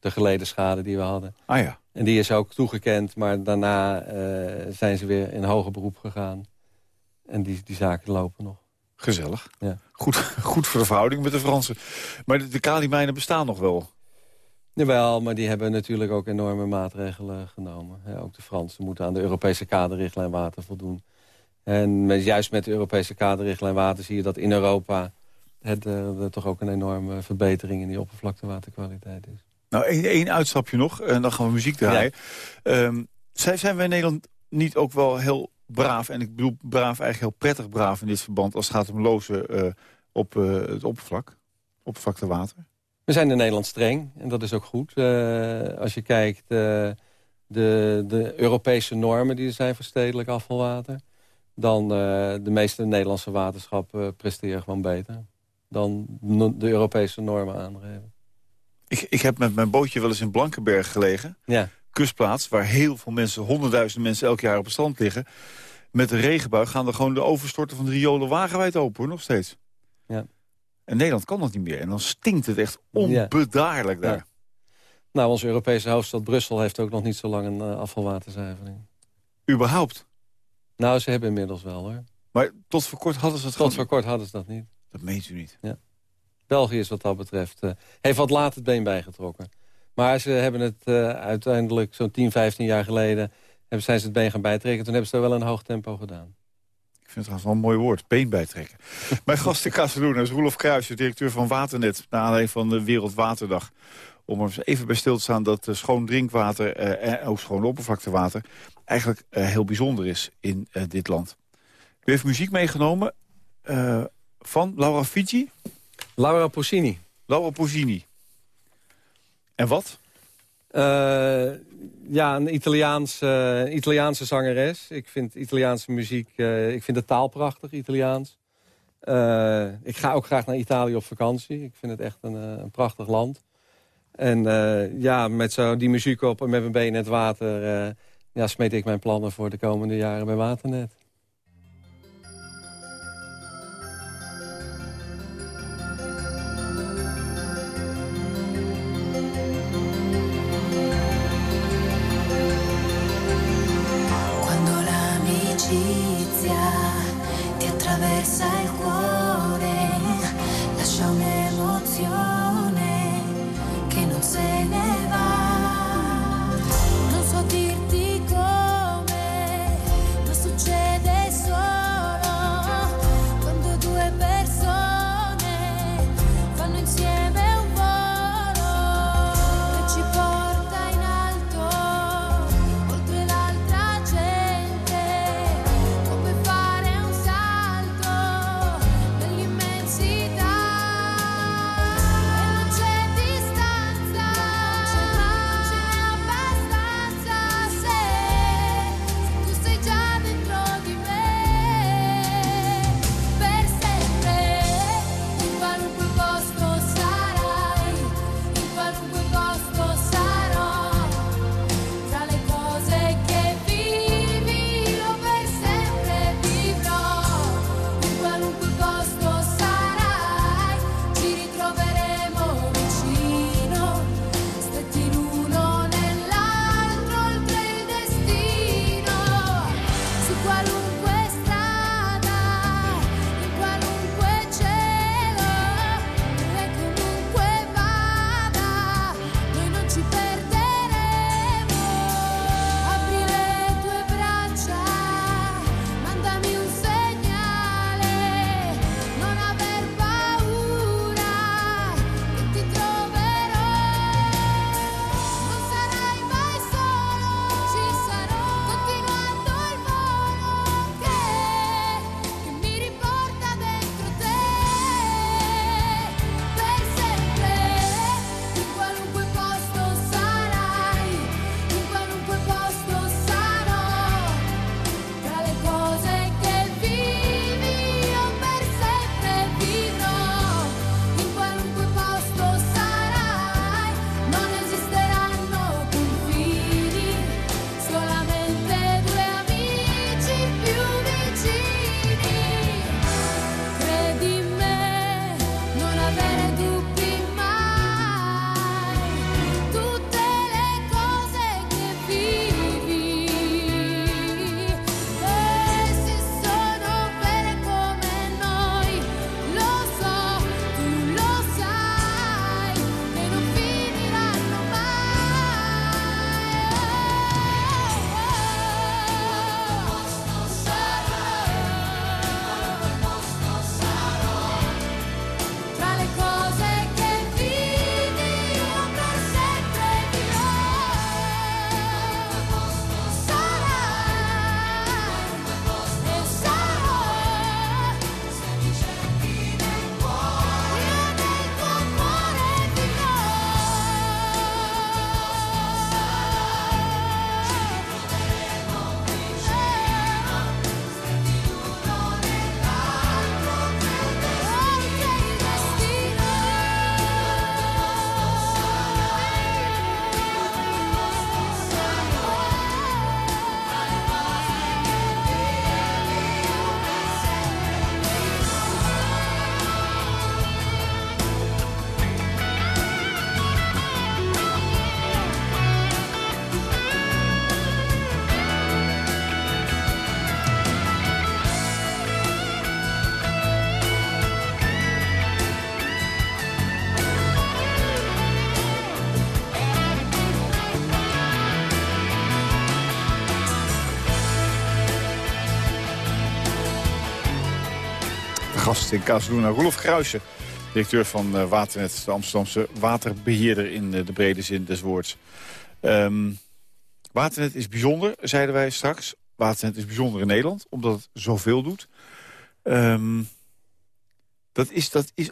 Speaker 4: de geleden schade die we hadden.
Speaker 3: Ah ja.
Speaker 4: En die is ook toegekend, maar daarna uh, zijn ze weer in hoger beroep gegaan. En die, die zaken lopen nog.
Speaker 3: Gezellig.
Speaker 4: Ja.
Speaker 3: Goed, goed voor de verhouding met de Fransen. Maar de, de kalimijnen bestaan nog wel?
Speaker 4: Jawel, maar die hebben natuurlijk ook enorme maatregelen genomen. ook de Fransen moeten aan de Europese kaderrichtlijn water voldoen. En met, juist met de Europese kaderrichtlijn water zie je dat in Europa... Het, uh, er toch ook een enorme verbetering in die oppervlaktewaterkwaliteit is.
Speaker 3: Nou, één uitstapje nog, en dan gaan we muziek draaien. Ja. Um, zijn wij in Nederland niet ook wel heel braaf... en ik bedoel braaf eigenlijk heel prettig braaf in dit verband... als het gaat om lozen uh, op uh, het oppervlak, oppervlaktewater?
Speaker 4: We zijn in Nederland streng, en dat is ook goed. als je kijkt, de, de Europese normen die er zijn voor stedelijk afvalwater dan de meeste Nederlandse waterschappen presteren gewoon beter. Dan de Europese normen aangeven.
Speaker 3: Ik, ik heb met mijn bootje wel eens in Blankenberg gelegen.
Speaker 4: Ja.
Speaker 3: Kustplaats, waar heel veel mensen, honderdduizenden mensen elk jaar op het strand liggen. Met de regenbui gaan er gewoon de overstorten van de riolen wagenwijd open, hoor, nog steeds.
Speaker 4: Ja.
Speaker 3: En Nederland kan dat niet meer. En dan stinkt het echt onbedaarlijk daar. Ja.
Speaker 4: Nou, onze Europese hoofdstad Brussel heeft ook nog niet zo lang een uh, afvalwaterzuivering.
Speaker 3: Überhaupt?
Speaker 4: Nou, ze hebben inmiddels wel, hoor.
Speaker 3: Maar tot voor kort hadden ze het
Speaker 4: Tot voor kort hadden ze dat niet.
Speaker 3: Dat meent u niet?
Speaker 4: Ja. België is wat dat betreft... Uh, heeft wat laat het been bijgetrokken. Maar ze hebben het uh, uiteindelijk zo'n 10, 15 jaar geleden... zijn ze het been gaan bijtrekken. Toen hebben ze dat wel een hoog tempo gedaan.
Speaker 3: Ik vind het wel een mooi woord, been bijtrekken. Mijn gast in Casaluna is Roelof Kruijs, directeur van Waternet... naar aanleiding van de Wereldwaterdag. Om er even bij stil te staan dat schoon drinkwater en ook schoon oppervlaktewater... eigenlijk heel bijzonder is in dit land. U heeft muziek meegenomen van Laura Fiji?
Speaker 4: Laura Possini.
Speaker 3: Laura Possini. En wat?
Speaker 4: Uh, ja, een Italiaans, uh, Italiaanse zangeres. Ik vind Italiaanse muziek, uh, ik vind de taal prachtig, Italiaans. ik ga ook graag naar Italië op vakantie. Ik vind het echt een, een prachtig land. En ja, met zo die muziek op en met mijn benen in het water... ja, smeet ik mijn plannen voor de komende jaren bij Waternet.
Speaker 3: Gast in Kazeluna, Roelof Kruijsen. Directeur van uh, Waternet, de Amsterdamse waterbeheerder in uh, de brede zin des woords. Um, Waternet is bijzonder, zeiden wij straks. Waternet is bijzonder in Nederland, omdat het zoveel doet. Um, dat, is, dat is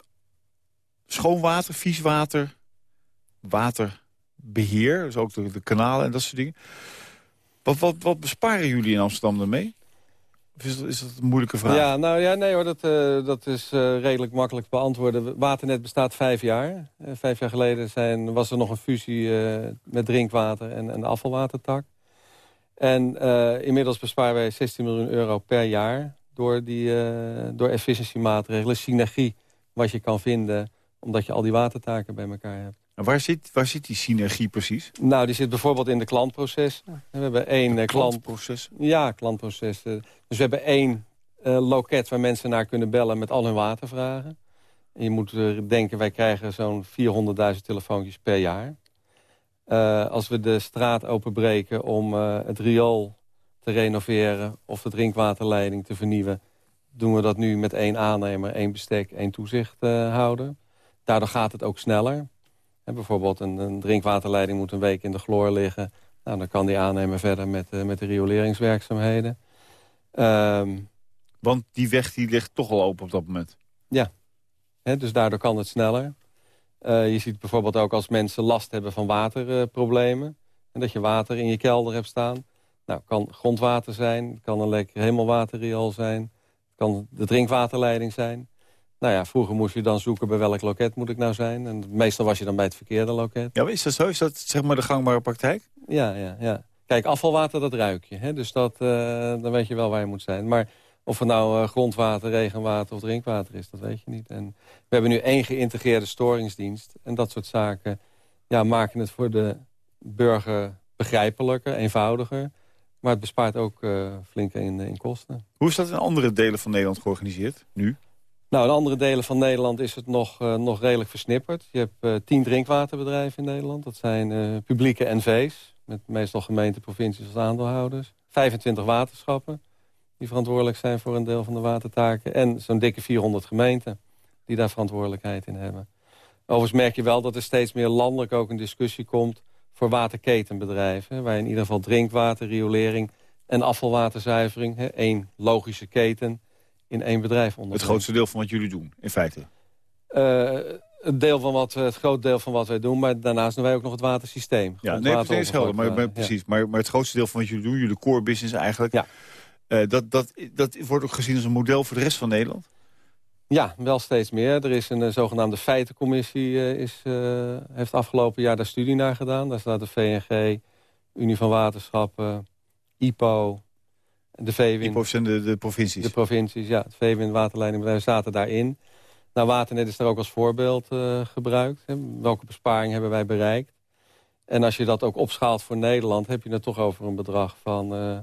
Speaker 3: schoon water, vies water, waterbeheer. Dus ook de, de kanalen en dat soort dingen. Wat, wat, wat besparen jullie in Amsterdam daarmee? Is dat, een moeilijke vraag?
Speaker 4: Ja, nou ja, nee hoor, dat, uh, dat is uh, redelijk makkelijk te beantwoorden. Waternet bestaat vijf jaar. Uh, vijf jaar geleden zijn, was er nog een fusie met drinkwater en, en afvalwatertak. En inmiddels besparen wij 16 miljoen euro per jaar door, die, door efficiëntiemaatregelen. Synergie wat je kan vinden omdat je al die watertaken bij elkaar hebt.
Speaker 3: En waar zit, waar zit die synergie precies?
Speaker 4: Nou, die zit bijvoorbeeld in de klantproces. We hebben één
Speaker 3: de klantproces?
Speaker 4: Klant, ja, klantproces. Dus we hebben één uh, loket waar mensen naar kunnen bellen met al hun watervragen. En je moet denken, wij krijgen zo'n 400.000 telefoontjes per jaar. Uh, als we de straat openbreken om uh, het riool te renoveren... of de drinkwaterleiding te vernieuwen... doen we dat nu met één aannemer, één bestek, één toezichthouder. Daardoor gaat het ook sneller bijvoorbeeld een, een, drinkwaterleiding moet een week in de chloor liggen. Nou, dan kan die aannemer verder met, uh, met de rioleringswerkzaamheden. Um,
Speaker 3: Want die weg die ligt toch al open op dat moment?
Speaker 4: Ja, dus daardoor kan het sneller. Uh, je ziet bijvoorbeeld ook als mensen last hebben van waterproblemen... En dat je water in je kelder hebt staan. Nou, kan grondwater zijn, kan een lekker hemelwaterriool zijn... kan de drinkwaterleiding zijn. Nou ja, vroeger moest je dan zoeken bij welk loket moet ik nou zijn. En meestal was je dan bij het verkeerde loket.
Speaker 3: Ja, is dat zo? Is dat zeg maar de gangbare praktijk?
Speaker 4: Ja, ja, ja. Kijk, afvalwater, dat ruik je. Hè? Dus dat, uh, dan weet je wel waar je moet zijn. Maar of het nou uh, grondwater, regenwater of drinkwater is, dat weet je niet. En we hebben nu één geïntegreerde storingsdienst. En dat soort zaken ja, maken het voor de burger begrijpelijker, eenvoudiger. Maar het bespaart ook uh, flink in, in kosten.
Speaker 3: Hoe is dat in andere delen van Nederland georganiseerd, nu?
Speaker 4: Nou, in andere delen van Nederland is het nog, uh, nog redelijk versnipperd. Je hebt uh, tien drinkwaterbedrijven in Nederland. Dat zijn uh, publieke NV's, met meestal gemeenten, provincies als aandeelhouders. 25 waterschappen, die verantwoordelijk zijn voor een deel van de watertaken. En zo'n dikke 400 gemeenten, die daar verantwoordelijkheid in hebben. Overigens merk je wel dat er steeds meer landelijk ook een discussie komt... voor waterketenbedrijven, waar in ieder geval drinkwater, riolering en afvalwaterzuivering... Hè, één logische keten in één bedrijf onder.
Speaker 3: Het grootste deel van wat jullie doen, in feite?
Speaker 4: Het, deel van wat, het groot deel van wat wij doen, maar daarnaast doen wij ook nog het watersysteem.
Speaker 3: Ja, nee, dat is helder, maar, maar, precies. Maar, maar het grootste deel van wat jullie doen, jullie core business eigenlijk... Ja. Uh, dat, dat, dat wordt ook gezien als een model voor de rest van Nederland?
Speaker 4: Ja, wel steeds meer. Er is een, een zogenaamde feitencommissie, uh, is, uh, heeft afgelopen jaar daar studie naar gedaan. Daar staat de VNG, Unie van Waterschappen, IPO, de VWIN.
Speaker 3: zijn de, de provincies?
Speaker 4: De provincies, ja. Het VWIN, waterleidingbedrijven zaten daarin. Nou, Waternet is er ook als voorbeeld uh, gebruikt. Hè. Welke besparing hebben wij bereikt? En als je dat ook opschaalt voor Nederland... heb je het toch over een bedrag van uh,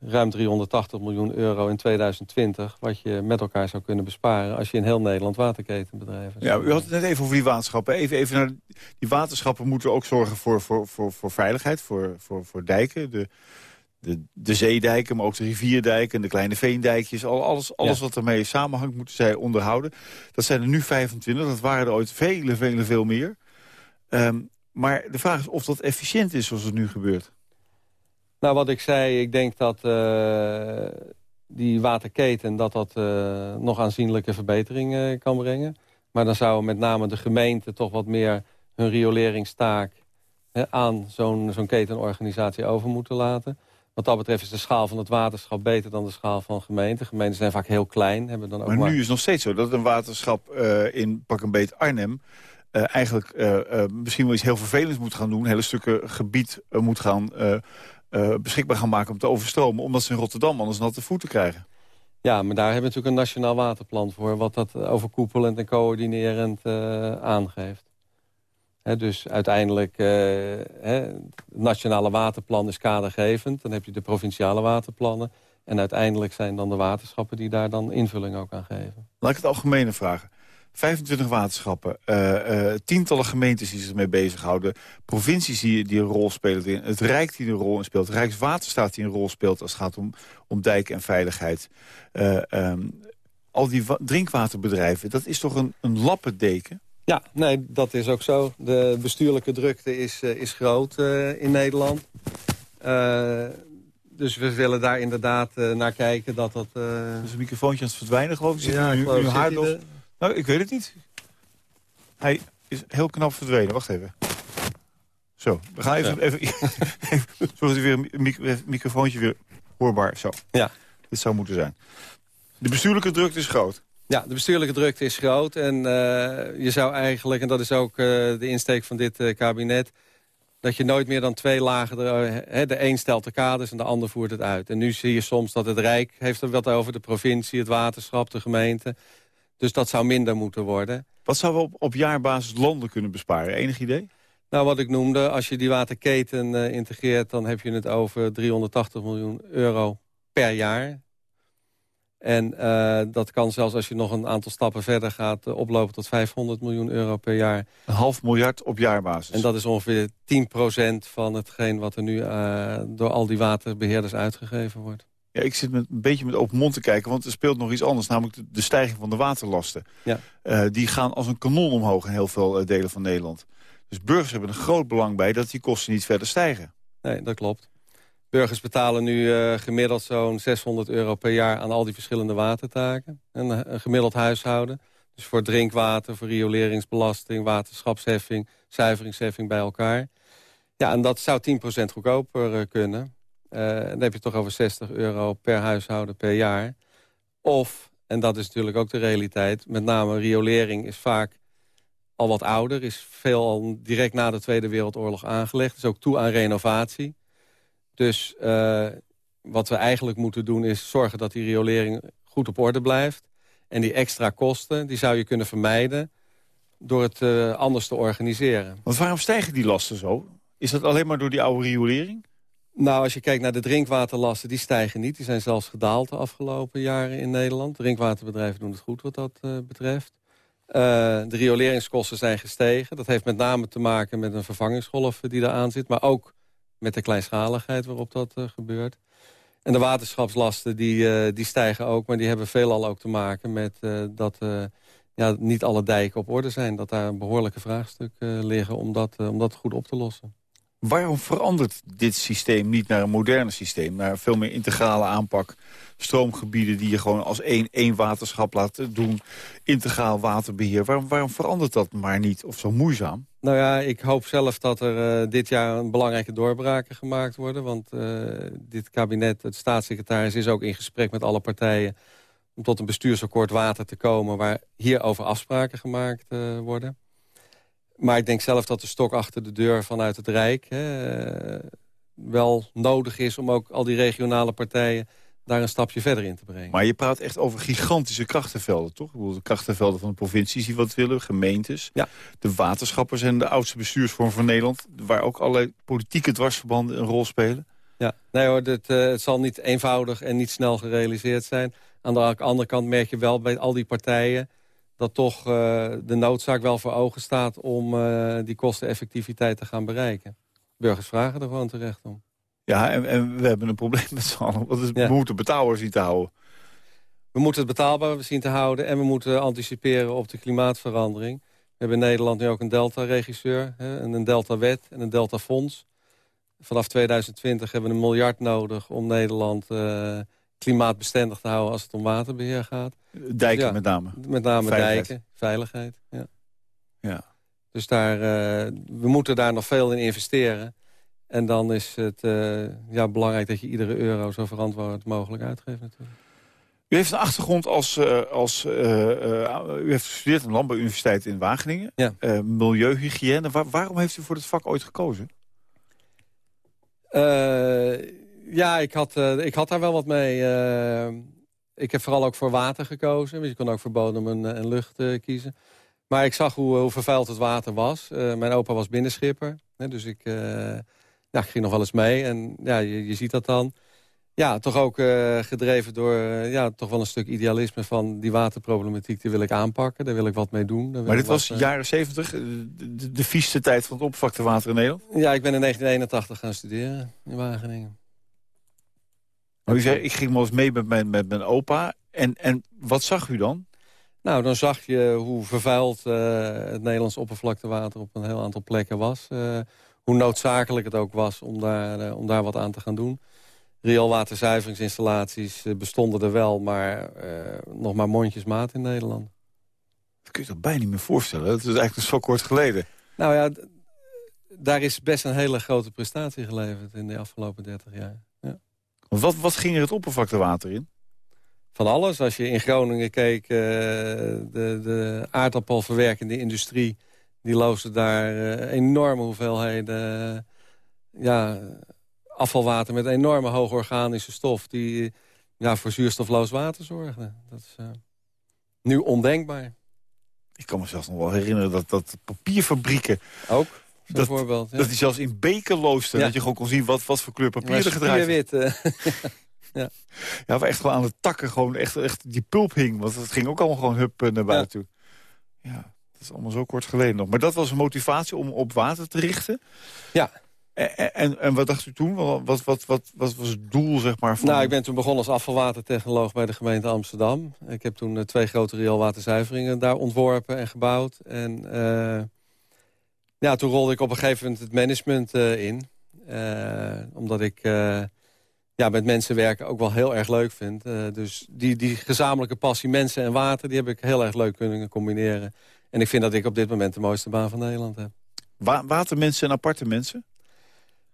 Speaker 4: ruim 380 miljoen euro in 2020... wat je met elkaar zou kunnen besparen... als je in heel Nederland waterketenbedrijven...
Speaker 3: Ja, u had het net even over die waterschappen. Even, even naar die waterschappen moeten ook zorgen voor, voor, voor, voor veiligheid, voor, voor, voor dijken... De, de, de zeedijken, maar ook de rivierdijken... en de kleine veendijkjes, al, alles, alles wat ermee samenhangt... moeten zij onderhouden. Dat zijn er nu 25, dat waren er ooit vele, vele, veel meer. Um, maar de vraag is of dat efficiënt is zoals het nu gebeurt.
Speaker 4: Nou, wat ik zei, ik denk dat uh, die waterketen... dat dat uh, nog aanzienlijke verbeteringen uh, kan brengen. Maar dan zou met name de gemeente toch wat meer hun rioleringstaak... aan zo'n zo'n ketenorganisatie over moeten laten. Wat dat betreft is de schaal van het waterschap beter dan de schaal van gemeenten. Gemeenten zijn vaak heel klein. Hebben dan ook
Speaker 3: maar, nu is het nog steeds zo dat een waterschap uh, in pak een beet Arnhem... Uh, eigenlijk uh, misschien wel iets heel vervelends moet gaan doen. Hele stukken gebied moet gaan beschikbaar gaan maken om te overstromen. Omdat ze in Rotterdam anders natte voeten krijgen.
Speaker 4: Ja, maar daar hebben we natuurlijk een nationaal waterplan voor... wat dat overkoepelend en coördinerend aangeeft dus uiteindelijk, uh, het nationale waterplan is kadergevend. Dan heb je de provinciale waterplannen. En uiteindelijk zijn dan de waterschappen die daar dan invulling ook aan geven.
Speaker 3: Laat ik het algemene vragen. 25 waterschappen, uh, uh, tientallen gemeentes die zich ermee bezighouden... provincies die, die een rol spelen, het Rijk die een rol in speelt... Rijkswaterstaat die een rol speelt als het gaat om, om dijken en veiligheid. Um, al die drinkwaterbedrijven, dat is toch een, een lappendeken?
Speaker 4: Ja, nee, dat is ook zo. De bestuurlijke drukte is, uh, is groot uh, in Nederland. Uh, dus we willen daar inderdaad naar kijken dat dat...
Speaker 3: is een microfoontje aan het verdwijnen, geloof ik. Zit
Speaker 4: ja,
Speaker 3: nu, nu haar
Speaker 4: de...
Speaker 3: Nou, ik weet het niet. Hij is heel knap verdwenen. Wacht even. Zo, we gaan even... Ja. even, even zodat weer een microfoontje weer hoorbaar. Zo.
Speaker 4: Ja.
Speaker 3: Dit zou moeten zijn. De bestuurlijke drukte is groot.
Speaker 4: Ja, de bestuurlijke drukte is groot. En uh, je zou eigenlijk, en dat is ook uh, de insteek van dit uh, kabinet... dat je nooit meer dan twee lagen... De, de een stelt de kaders en de ander voert het uit. En nu zie je soms dat het Rijk heeft er wat over... de provincie, het waterschap, de gemeente. Dus dat zou minder moeten worden.
Speaker 3: Wat zouden we op, op jaarbasis landen kunnen besparen? Enig idee?
Speaker 4: Nou, wat ik noemde, als je die waterketen integreert... dan heb je het over 380 miljoen euro per jaar. En uh, dat kan zelfs als je nog een aantal stappen verder gaat... Uh, oplopen tot 500 miljoen euro per jaar.
Speaker 3: Een half miljard op jaarbasis.
Speaker 4: En dat is ongeveer 10% van hetgeen wat er nu uh, door al die waterbeheerders uitgegeven wordt.
Speaker 3: Ja, ik zit met, een beetje met open mond te kijken, want er speelt nog iets anders. Namelijk de, de stijging van de waterlasten.
Speaker 4: Ja.
Speaker 3: die gaan als een kanon omhoog in heel veel delen van Nederland. Dus burgers hebben een groot belang bij dat die kosten niet verder stijgen.
Speaker 4: Nee, dat klopt. Burgers betalen nu uh, gemiddeld zo'n 600 euro per jaar... aan al die verschillende watertaken. Een, eh, een, gemiddeld huishouden. Dus voor drinkwater, voor rioleringsbelasting... waterschapsheffing, zuiveringsheffing bij elkaar. Ja, en dat zou 10% goedkoper uh, kunnen. dan heb je toch over 60 euro per huishouden per jaar. Of, en dat is natuurlijk ook de realiteit... met name riolering is vaak al wat ouder. Is veel al direct na de Tweede Wereldoorlog aangelegd. Is ook toe aan renovatie. Dus uh, wat we eigenlijk moeten doen is zorgen dat die riolering goed op orde blijft. En die extra kosten, die zou je kunnen vermijden door het uh, anders te organiseren.
Speaker 3: Want waarom stijgen die lasten zo? Is dat alleen maar door die oude riolering?
Speaker 4: Nou, als je kijkt naar de drinkwaterlasten, die stijgen niet. Die zijn zelfs gedaald de afgelopen jaren in Nederland. Drinkwaterbedrijven doen het goed wat dat uh, betreft. Uh, de rioleringskosten zijn gestegen. Dat heeft met name te maken met een vervangingsgolf die eraan zit. Maar ook met de kleinschaligheid waarop dat uh, gebeurt. En de waterschapslasten die, uh, die stijgen ook, maar die hebben veelal ook te maken met uh, dat ja, niet alle dijken op orde zijn. Dat daar behoorlijke vraagstukken liggen om dat, om dat goed op te lossen.
Speaker 3: Waarom verandert dit systeem niet naar een moderne systeem? Naar veel meer integrale aanpak. Stroomgebieden die je gewoon als één, één waterschap laat doen. Integraal waterbeheer. Waarom, waarom verandert dat maar niet? Of zo moeizaam?
Speaker 4: Nou ja, ik hoop zelf dat er uh, dit jaar een belangrijke doorbraken gemaakt worden. Want uh, dit kabinet, het staatssecretaris, is ook in gesprek met alle partijen... om tot een bestuursakkoord water te komen... waar hierover afspraken gemaakt uh, worden. Maar ik denk zelf dat de stok achter de deur vanuit het Rijk... Hè, wel nodig is om ook al die regionale partijen daar een stapje verder in te brengen.
Speaker 3: Maar je praat echt over gigantische krachtenvelden, toch? Ik bedoel, de krachtenvelden van de provincies die wat willen, gemeentes.
Speaker 4: Ja.
Speaker 3: De waterschappen zijn de oudste bestuursvorm van Nederland... waar ook allerlei politieke dwarsverbanden een rol spelen.
Speaker 4: Ja, nee hoor, het, uh, het zal niet eenvoudig en niet snel gerealiseerd zijn. Aan de andere kant merk je wel bij al die partijen... dat toch uh, de noodzaak wel voor ogen staat om uh, die kosteneffectiviteit te gaan bereiken. Burgers vragen er gewoon terecht om.
Speaker 3: Ja, en, en, we hebben een probleem met z'n allen. Want we moeten betaalbaar zien te houden.
Speaker 4: We moeten het betaalbaar zien te houden... en we moeten anticiperen op de klimaatverandering. We hebben in Nederland nu ook een Delta-regisseur... een Delta-wet en een Delta-fonds. Vanaf 2020 hebben we een miljard nodig om Nederland... Uh, klimaatbestendig te houden als het om waterbeheer gaat.
Speaker 3: Dijken dus ja, met name?
Speaker 4: Met name
Speaker 3: veiligheid.
Speaker 4: dijken, veiligheid. Ja.
Speaker 3: ja.
Speaker 4: Dus daar, uh, we moeten daar nog veel in investeren... En dan is het uh, ja, belangrijk dat je iedere euro zo verantwoord mogelijk uitgeeft natuurlijk.
Speaker 3: U heeft een achtergrond als... Uh, als uh, u heeft gestudeerd aan de Landbouwuniversiteit in Wageningen.
Speaker 4: Ja.
Speaker 3: milieuhygiëne. Waar, waarom heeft u voor dit vak ooit gekozen?
Speaker 4: Ja, ik had, ik had daar wel wat mee. ik heb vooral ook voor water gekozen. Dus je kon ook voor bodem en, en lucht kiezen. Maar ik zag hoe, hoe vervuild het water was. mijn opa was binnenschipper. Hè, dus ik ja, ik ging nog wel eens mee. En ja, je, je ziet dat dan. Ja, toch ook uh, gedreven door uh, ja, toch wel een stuk idealisme van die waterproblematiek. Die wil ik aanpakken, daar wil ik wat mee doen.
Speaker 3: Maar dit was
Speaker 4: uh,
Speaker 3: jaren zeventig, de, de, de vieste tijd van het oppervlaktewater in Nederland?
Speaker 4: Ja, ik ben in 1981 gaan studeren in Wageningen.
Speaker 3: Maar u zei, ik ging wel eens mee met mijn, met mijn opa. En, en wat zag u dan?
Speaker 4: Nou, dan zag je hoe vervuild uh, het Nederlands oppervlaktewater op een heel aantal plekken was. Uh, hoe noodzakelijk het ook was om daar, uh, om daar wat aan te gaan doen. Rioolwaterzuiveringsinstallaties bestonden er wel, maar nog maar mondjesmaat in Nederland.
Speaker 3: Dat kun je toch bijna niet meer voorstellen? Dat is eigenlijk zo kort geleden.
Speaker 4: Nou ja, daar is best een hele grote prestatie geleverd in de afgelopen 30 jaar.
Speaker 3: Wat, wat ging er het oppervlaktewater in?
Speaker 4: Van alles. Als je in Groningen keek, uh, de, de aardappelverwerkende industrie... die loosde daar uh, enorme hoeveelheden uh, ja, afvalwater... met enorme hoge organische stof... die ja, voor zuurstofloos water zorgde. Dat is nu ondenkbaar.
Speaker 3: Ik kan me zelfs nog wel herinneren dat, dat papierfabrieken...
Speaker 4: Ook? Bijvoorbeeld,
Speaker 3: dat, dat die zelfs in beken loosten. Dat je gewoon kon zien wat, wat voor kleur papier er gedraaid
Speaker 4: wit. ja.
Speaker 3: ja, we echt gewoon aan de takken gewoon echt, echt die pulp hing. Want het ging ook allemaal gewoon hup eh, naar buiten toe. Ja, dat is allemaal zo kort geleden nog. Maar dat was een motivatie om op water te richten?
Speaker 4: Ja.
Speaker 3: En, en, en wat dacht u toen? Wat, wat, wat, wat, wat was het doel, zeg maar? Van...
Speaker 4: Nou, ik ben toen begonnen als afvalwatertechnoloog bij de gemeente Amsterdam. Ik heb toen uh, twee grote rioolwaterzuiveringen daar ontworpen en gebouwd. En uh, ja, toen rolde ik op een gegeven moment het management uh, in. omdat ik ja, met mensen werken ook wel heel erg leuk vind. dus die, die gezamenlijke passie mensen en water... die heb ik heel erg leuk kunnen combineren. En ik vind dat ik op dit moment de mooiste baan van Nederland heb.
Speaker 3: Wa watermensen en aparte mensen?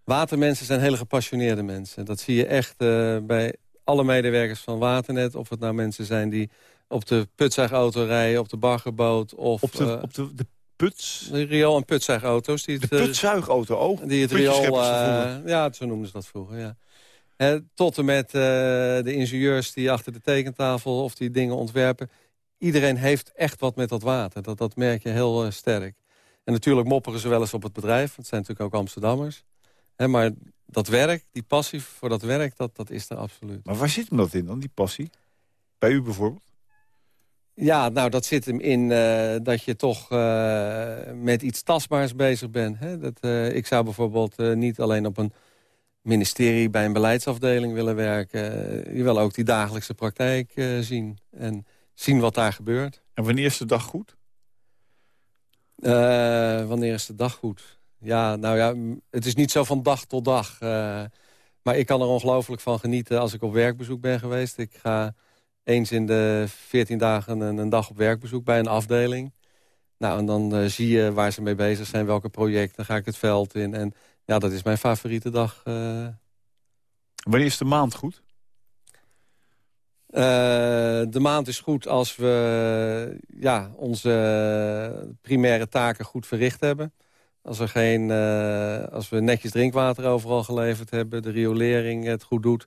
Speaker 4: Watermensen zijn hele gepassioneerde mensen. Dat zie je echt uh, bij alle medewerkers van Waternet. Of het nou mensen zijn die op de putzuigauto rijden, op de baggerboot. Of,
Speaker 3: op de,
Speaker 4: uh,
Speaker 3: op de, de puts?
Speaker 4: De riool- en putzuigauto's. Die
Speaker 3: het, de putzuigauto, oh.
Speaker 4: Die het riool, uh, ja, zo noemden ze dat vroeger, ja. He, tot en met de ingenieurs die achter de tekentafel of die dingen ontwerpen. Iedereen heeft echt wat met dat water. Dat, dat merk je heel sterk. En natuurlijk mopperen ze wel eens op het bedrijf. Het zijn natuurlijk ook Amsterdammers. He, maar dat werk, die passie voor dat werk, dat, dat is er absoluut.
Speaker 3: Maar waar zit hem dat in dan, die passie? Bij u bijvoorbeeld?
Speaker 4: Ja, nou, dat zit hem in uh, dat je toch uh, met iets tastbaars bezig bent. Hè? Dat, uh, ik zou bijvoorbeeld niet alleen op een ministerie bij een beleidsafdeling willen werken. je wil ook die dagelijkse praktijk zien en zien wat daar gebeurt.
Speaker 3: En wanneer is de dag goed?
Speaker 4: wanneer is de dag goed? Ja, nou ja, het is niet zo van dag tot dag. Maar ik kan er ongelooflijk van genieten als ik op werkbezoek ben geweest. Ik ga eens in de 14 dagen een, een dag op werkbezoek bij een afdeling. Nou, en dan uh, zie je waar ze mee bezig zijn, welke projecten. Dan ga ik het veld in. En ja, dat is mijn favoriete dag. Uh...
Speaker 3: Wanneer is de maand goed?
Speaker 4: de maand is goed als we ja, onze primaire taken goed verricht hebben. Als, er geen, als we netjes drinkwater overal geleverd hebben... de riolering het goed doet.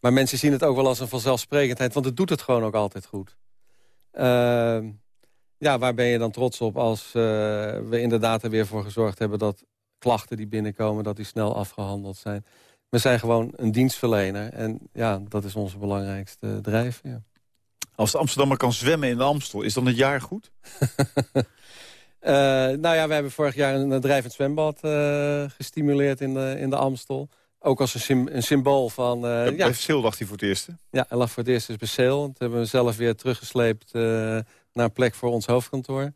Speaker 4: Maar mensen zien het ook wel als een vanzelfsprekendheid... want het doet het gewoon ook altijd goed. Uh, ja, waar ben je dan trots op als uh, we inderdaad er weer voor gezorgd hebben... dat klachten die binnenkomen, dat die snel afgehandeld zijn. We zijn gewoon een dienstverlener. En ja, dat is onze belangrijkste drijf. Ja.
Speaker 3: Als de Amsterdammer kan zwemmen in de Amstel, is dan het jaar goed?
Speaker 4: Uh, nou ja, we hebben vorig jaar een drijvend zwembad uh, gestimuleerd in de, in de Amstel. Ook als een, sim, een symbool van... Uh,
Speaker 3: ja, bij Seel lag hij voor het eerst.
Speaker 4: Ja, hij lag voor het eerst dus bij Seel. Dat hebben we zelf weer teruggesleept naar een plek voor ons hoofdkantoor.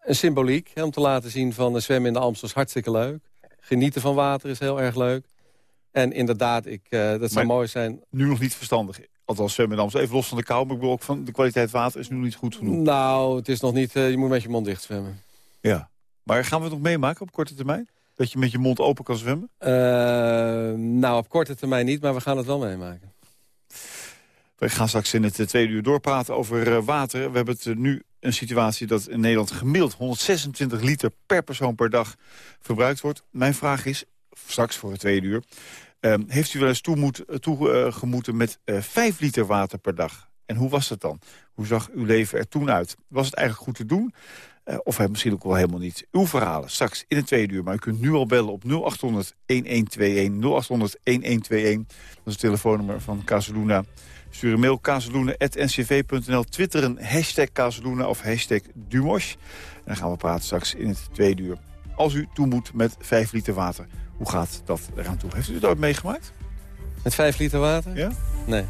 Speaker 4: Een symboliek, hè, om te laten zien van zwemmen in de Amstel is hartstikke leuk. Genieten van water is heel erg leuk. En inderdaad, ik, dat zou mooi zijn...
Speaker 3: Nu nog niet verstandig. Althans, zwemmen in de Amstel. Even los van de kou, maar ik bedoel ook van de kwaliteit water is nu niet goed genoeg.
Speaker 4: Nou, het is nog niet... je moet met je mond dicht zwemmen.
Speaker 3: Ja, maar gaan we het nog meemaken op korte termijn? Dat je met je mond open kan zwemmen?
Speaker 4: Uh, nou, op korte termijn niet, maar we gaan het wel meemaken.
Speaker 3: We gaan straks in het tweede uur doorpraten over uh, water. We hebben het, uh, nu een situatie dat in Nederland gemiddeld 126 liter per persoon per dag verbruikt wordt. Mijn vraag is, straks voor het tweede uur... Ehm, heeft u wel eens toegemoeten met 5 liter water per dag? En hoe was dat dan? Hoe zag uw leven er toen uit? Was het eigenlijk goed te doen? Uh, of misschien ook wel helemaal niet. Uw verhalen straks in het tweede uur. Maar u kunt nu al bellen op 0800-1121. 0800-1121. Dat is het telefoonnummer van Casaluna. Stuur een mail casaluna.ncv.nl. Twitteren hashtag Casaluna of hashtag Dumosh. En dan gaan we praten straks in het tweede uur. Als u toe moet met 5 liter water, hoe gaat dat eraan toe? Heeft u het ooit meegemaakt?
Speaker 4: Met 5 liter water?
Speaker 3: Ja?
Speaker 4: Nee.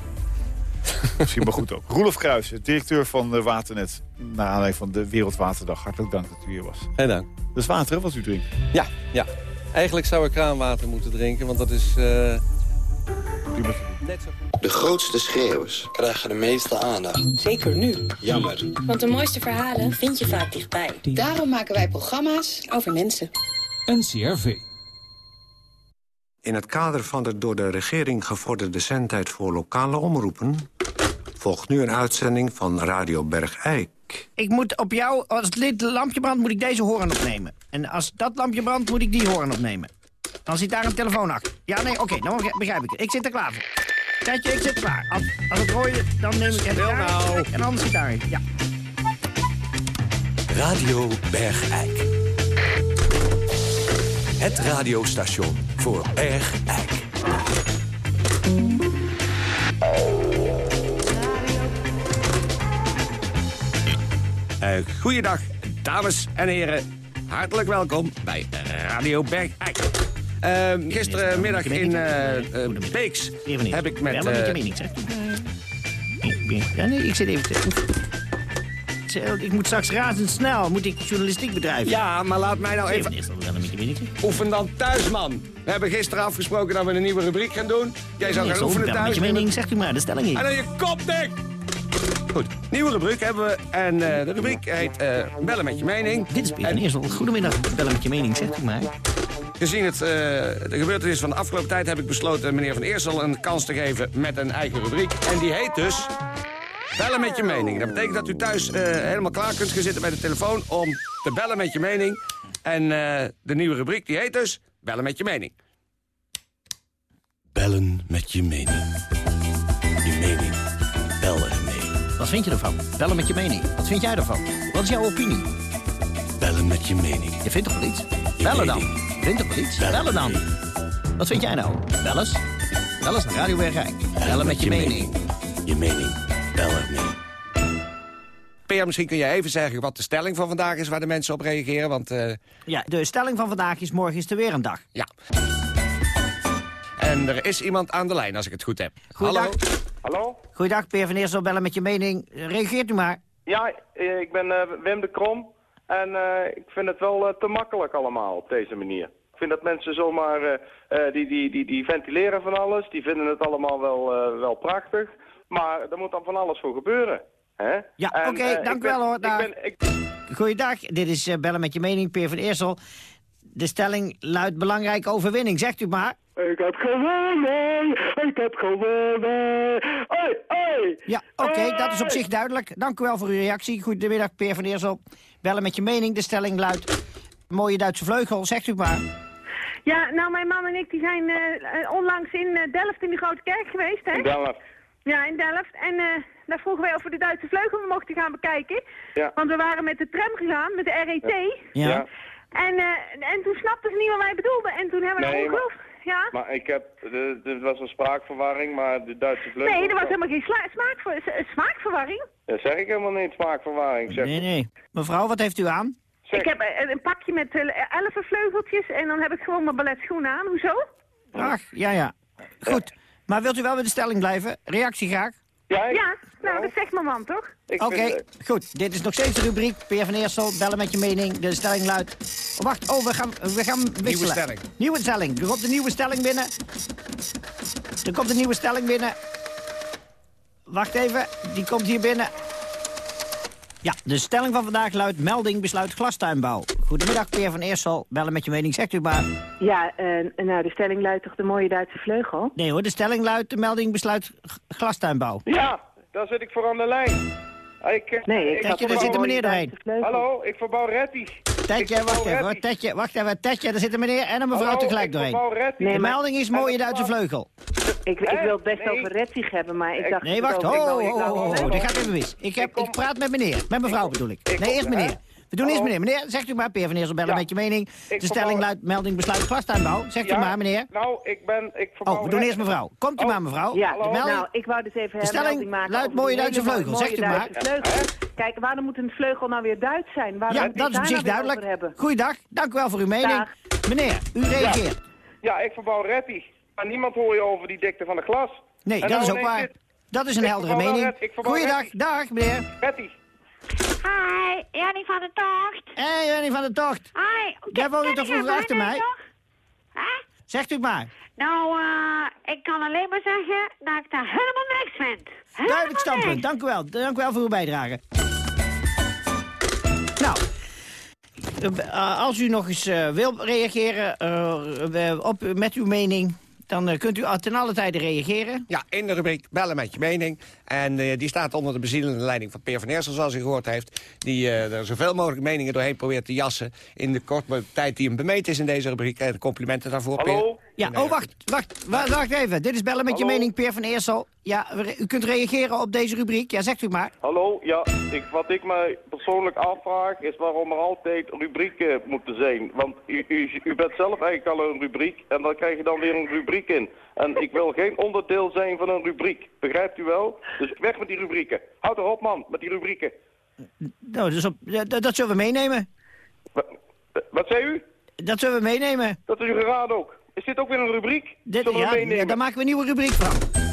Speaker 3: Misschien maar goed ook. Roelof Kruijsen, directeur van uh, Waternet. Naar aanleiding van de Wereldwaterdag. Hartelijk dank dat u hier was.
Speaker 4: Geen dank.
Speaker 3: Dat is water, hè, wat u drinkt?
Speaker 4: Ja, ja. Eigenlijk zou ik kraanwater moeten drinken, want dat is... Uh...
Speaker 8: Net zo de grootste schreeuwers krijgen de meeste aandacht.
Speaker 9: Zeker nu.
Speaker 8: Jammer.
Speaker 9: Want de mooiste verhalen vind je vaak dichtbij.
Speaker 10: Daarom maken wij programma's over mensen.
Speaker 11: NCRV.
Speaker 12: In het kader van de door de regering gevorderde zendtijd voor lokale omroepen... volgt nu een uitzending van Radio Bergijk.
Speaker 13: Ik moet op jou, als het lampje brandt, moet ik deze horen opnemen. En als dat lampje brandt, moet ik die horen opnemen. Dan zit daar een telefoon achter. Ja, nee, oké, dan begrijp ik het. Ik zit er klaar voor. Kijk, ik zit er klaar. Als, als het rooien, dan neem ik het daar. Nou. En anders zit daar. Ja.
Speaker 11: Radio Bergijk. Het radiostation voor Bergijk.
Speaker 14: Uh, goeiedag, dames en heren. Hartelijk welkom bij Radio Bergijk. Uh, gisterenmiddag in uh, Beeks heb ik met...
Speaker 13: Ja, uh, ja, nee, ik zit even te... Ik moet straks razendsnel, moet ik journalistiek bedrijven.
Speaker 14: Ja, maar laat mij nou even... Oefen dan thuis, man. We hebben gisteren afgesproken dat we een nieuwe rubriek gaan doen. Jij zou gaan oefenen thuis.
Speaker 13: je mening, zegt u maar, de stelling is.
Speaker 14: En dan je kop dik! Goed, nieuwe rubriek hebben we. En uh, de rubriek heet uh, Bellen met je mening.
Speaker 13: Dit is Peter. Eersel. Goedemiddag, Bellen met je mening, zegt u maar.
Speaker 14: Gezien het, uh, de gebeurtenis van de afgelopen tijd heb ik besloten meneer Van Eersel een kans te geven met een eigen rubriek. En die heet dus Bellen met je mening. Dat betekent dat u thuis uh, helemaal klaar kunt gaan zitten bij de telefoon om te bellen met je mening. En uh, de nieuwe rubriek die heet dus Bellen met je mening.
Speaker 11: Bellen met je mening. Je mening.
Speaker 13: Wat vind je ervan? Bellen met je mening. Wat vind jij ervan? Wat is jouw opinie?
Speaker 11: Bellen met je mening.
Speaker 13: Je vindt toch wel iets? Je Bellen mening. dan. Vindt toch wel iets? Bellen, Bellen dan. Wat vind jij nou? Bel eens. Bel eens naar Radio Bergijk. Bellen, Bellen met, met je, je mening.
Speaker 11: mening. Je mening. Bel ermee.
Speaker 14: Peer, misschien kun je even zeggen wat de stelling van vandaag is... waar de mensen op reageren, want... Uh...
Speaker 13: Ja, de stelling van vandaag is morgen is er weer een dag.
Speaker 14: Ja. En er is iemand aan de lijn, als ik het goed heb.
Speaker 13: Goeiedag.
Speaker 14: Hallo?
Speaker 15: Hallo?
Speaker 13: Goeiedag, Peer van Eersel, bellen met je mening. Reageert u maar.
Speaker 15: Ja, ik ben uh, Wim de Krom. En uh, ik vind het wel te makkelijk allemaal op deze manier. Ik vind dat mensen zomaar, die, die, die, die ventileren van alles. Die vinden het allemaal wel, wel prachtig. Maar er moet dan van alles voor gebeuren. Hè?
Speaker 13: Ja, oké, okay, dank u wel hoor. Ik ben, ik... Goeiedag, dit is Bellen met je mening, Peer van Eersel. De stelling luidt belangrijke overwinning, zegt u maar.
Speaker 15: Ik heb gewonnen, ik heb gewonnen. Hey, hey,
Speaker 13: ja, oké, okay, dat is op zich duidelijk. Dank u wel voor uw reactie. Goedemiddag, Peer van Eersel. Bellen met je mening, de stelling luidt... Mooie Duitse vleugel, zegt u maar.
Speaker 16: Ja, nou, mijn man en ik die zijn uh, onlangs in uh, Delft in de Grote Kerk geweest, hè?
Speaker 15: In Delft.
Speaker 16: Ja, in Delft. En uh, daar vroegen wij of we de Duitse vleugel mochten gaan bekijken.
Speaker 15: Ja.
Speaker 16: Want we waren met de tram gegaan, met de RET.
Speaker 15: Ja. ja.
Speaker 16: En, uh, en toen snapten ze niet wat wij bedoelden. En toen hebben we
Speaker 15: nee,
Speaker 16: ongelooflijk... Ja?
Speaker 15: Maar ik heb, er was een spraakverwarring, maar de Duitse vleugel...
Speaker 16: Nee, er was helemaal geen smaakver, smaakverwarring.
Speaker 15: Dat zeg ik helemaal niet, smaakverwarring. Zeg
Speaker 13: nee, nee. Mevrouw, wat heeft u aan?
Speaker 16: Zeg. Ik heb een pakje met elf vleugeltjes en dan heb ik gewoon mijn balletschoenen aan. Hoezo?
Speaker 13: Ach, ja, ja. Goed. Maar wilt u wel bij de stelling blijven? Reactie graag.
Speaker 15: Ja, ik...
Speaker 16: ja nou, dat zegt mijn man, toch?
Speaker 13: Oké, okay, goed. Dit is nog steeds de rubriek. Peer van Eersel, bellen met je mening. De stelling luidt... Oh, wacht, oh, we gaan, we gaan wisselen.
Speaker 14: Nieuwe stelling.
Speaker 13: Nieuwe stelling. Er komt een nieuwe stelling binnen. Er komt een nieuwe stelling binnen. Wacht even, die komt hier binnen. Ja, de stelling van vandaag luidt melding besluit glastuinbouw. Goedemiddag, Peer van Eersel. Bellen met je mening, zegt u maar.
Speaker 17: Ja, uh, nou, de stelling luidt toch de mooie Duitse vleugel?
Speaker 13: Nee hoor, de stelling luidt de melding besluit glastuinbouw.
Speaker 15: Ja, daar zit ik voor aan de lijn.
Speaker 17: Ik, nee, ik
Speaker 13: Tetje, daar zit een meneer doorheen.
Speaker 15: Hallo, ik verbouw retties.
Speaker 13: Tetje, wacht even hoor. Tetje, wacht even. Tetje, daar zit een meneer en een mevrouw
Speaker 15: Hallo,
Speaker 13: tegelijk doorheen.
Speaker 15: Nee,
Speaker 13: de melding is mooie Duitse vleugel.
Speaker 17: Ik, ik wil het best nee. over Rettig hebben, maar ik dacht...
Speaker 13: Nee, wacht. Ho, ho, ho, ho. Dit gaat even mis. Ik, heb, ik praat met meneer. Met mevrouw bedoel ik. Nee, eerst meneer. We doen eerst meneer. Meneer, zegt u maar, Peer van Eersel, bellen ja. met je mening. De stelling luidt, melding besluit glastuinbouw. Zegt
Speaker 15: ja,
Speaker 13: u maar, meneer.
Speaker 15: Nou, ik ben... Ik
Speaker 13: oh, we doen eerst mevrouw. Komt u
Speaker 15: oh.
Speaker 13: maar, mevrouw.
Speaker 17: Ja,
Speaker 13: de melding,
Speaker 17: nou, ik wou dus even
Speaker 13: de stelling
Speaker 17: maken
Speaker 13: luidt mooie Duitse vleugel. Zegt u maar.
Speaker 17: Kijk, waarom moet een vleugel nou weer Duits zijn? Waarom
Speaker 13: ja, dat is op zich duidelijk. Goeiedag, dank u wel voor uw mening. Meneer, u reageert.
Speaker 15: Ja, ik verbouw rettig. Maar niemand hoor je over die dikte van de glas.
Speaker 13: Nee, dat is ook waar. Dat is een heldere mening. Goeiedag, dag meneer.
Speaker 15: Betty.
Speaker 16: Hi, Jannie van de Tocht.
Speaker 13: Hé, hey, Jenny van de Tocht.
Speaker 16: Hi.
Speaker 13: Jij woonde toch vroeger achter mij?
Speaker 16: toch?
Speaker 13: Zegt u het maar.
Speaker 16: Nou, eh, ik kan alleen maar zeggen dat ik daar helemaal niks vind. Helemaal
Speaker 13: Duidelijk standpunt. Dank u wel. Dank u wel voor uw bijdrage. Nou, eh, als u nog eens eh, wil reageren op, met uw mening... dan eh, kunt u ten alle tijde reageren.
Speaker 14: Ja, in de rubriek Bellen met je mening. En eh, die staat onder de bezielende leiding van Peer van Eersel, zoals u gehoord heeft. Die eh, er zoveel mogelijk meningen doorheen probeert te jassen... in de korte tijd die hem bemeten is in deze rubriek. En complimenten daarvoor, Peer.
Speaker 13: Ja, oh, wacht, wacht, wa- wacht even. Dit is Bellen met je mening, Peer van Eersel. Ja, u kunt reageren op deze rubriek. Ja, zegt u maar.
Speaker 15: Hallo, ja, ik, wat ik mij persoonlijk afvraag is waarom er altijd rubrieken moeten zijn. Want u, u, u bent zelf eigenlijk al een rubriek en dan krijg je dan weer een rubriek in. En ik wil geen onderdeel zijn van een rubriek, begrijpt u wel? Dus weg met die rubrieken. Houd erop man, met die rubrieken.
Speaker 13: Nou, dus op, dat, dat zullen we meenemen.
Speaker 15: Wat zei u?
Speaker 13: Dat zullen we meenemen.
Speaker 15: Dat is u geraden ook. Is dit ook weer een rubriek?
Speaker 13: Dit, ja, ja, daar maken we een nieuwe rubriek van.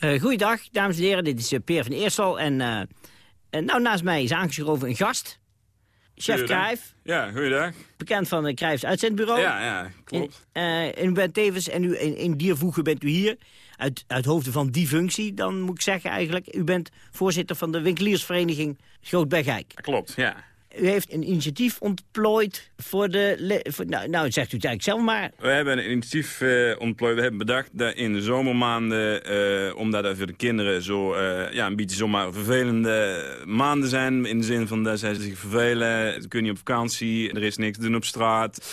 Speaker 13: Eh goeiedag, dames en heren. Dit is eh, Peer van Eersel. En, eh, en nou, naast mij is aangeschoven een gast. Chef. Cruijff,
Speaker 18: Ja, goeiedag.
Speaker 13: bekend van de Cruijffs uitzendbureau.
Speaker 18: Ja, ja, klopt.
Speaker 13: En, en u bent tevens, en u in, in Diervoegen bent u hier, uit, uit hoofde van die functie, dan moet ik zeggen eigenlijk, u bent voorzitter van de winkeliersvereniging Schoot-Bergijk.
Speaker 18: Klopt, ja.
Speaker 13: U heeft een initiatief ontplooid voor de... nou, nou, zegt u eigenlijk zelf maar.
Speaker 18: We hebben een initiatief eh ontplooid. We hebben bedacht dat in de zomermaanden, eh, omdat dat voor de kinderen zo, eh, ja, een beetje zomaar vervelende maanden zijn. In de zin van dat zij zich vervelen, ze kunnen niet op vakantie, er is niks te doen op straat.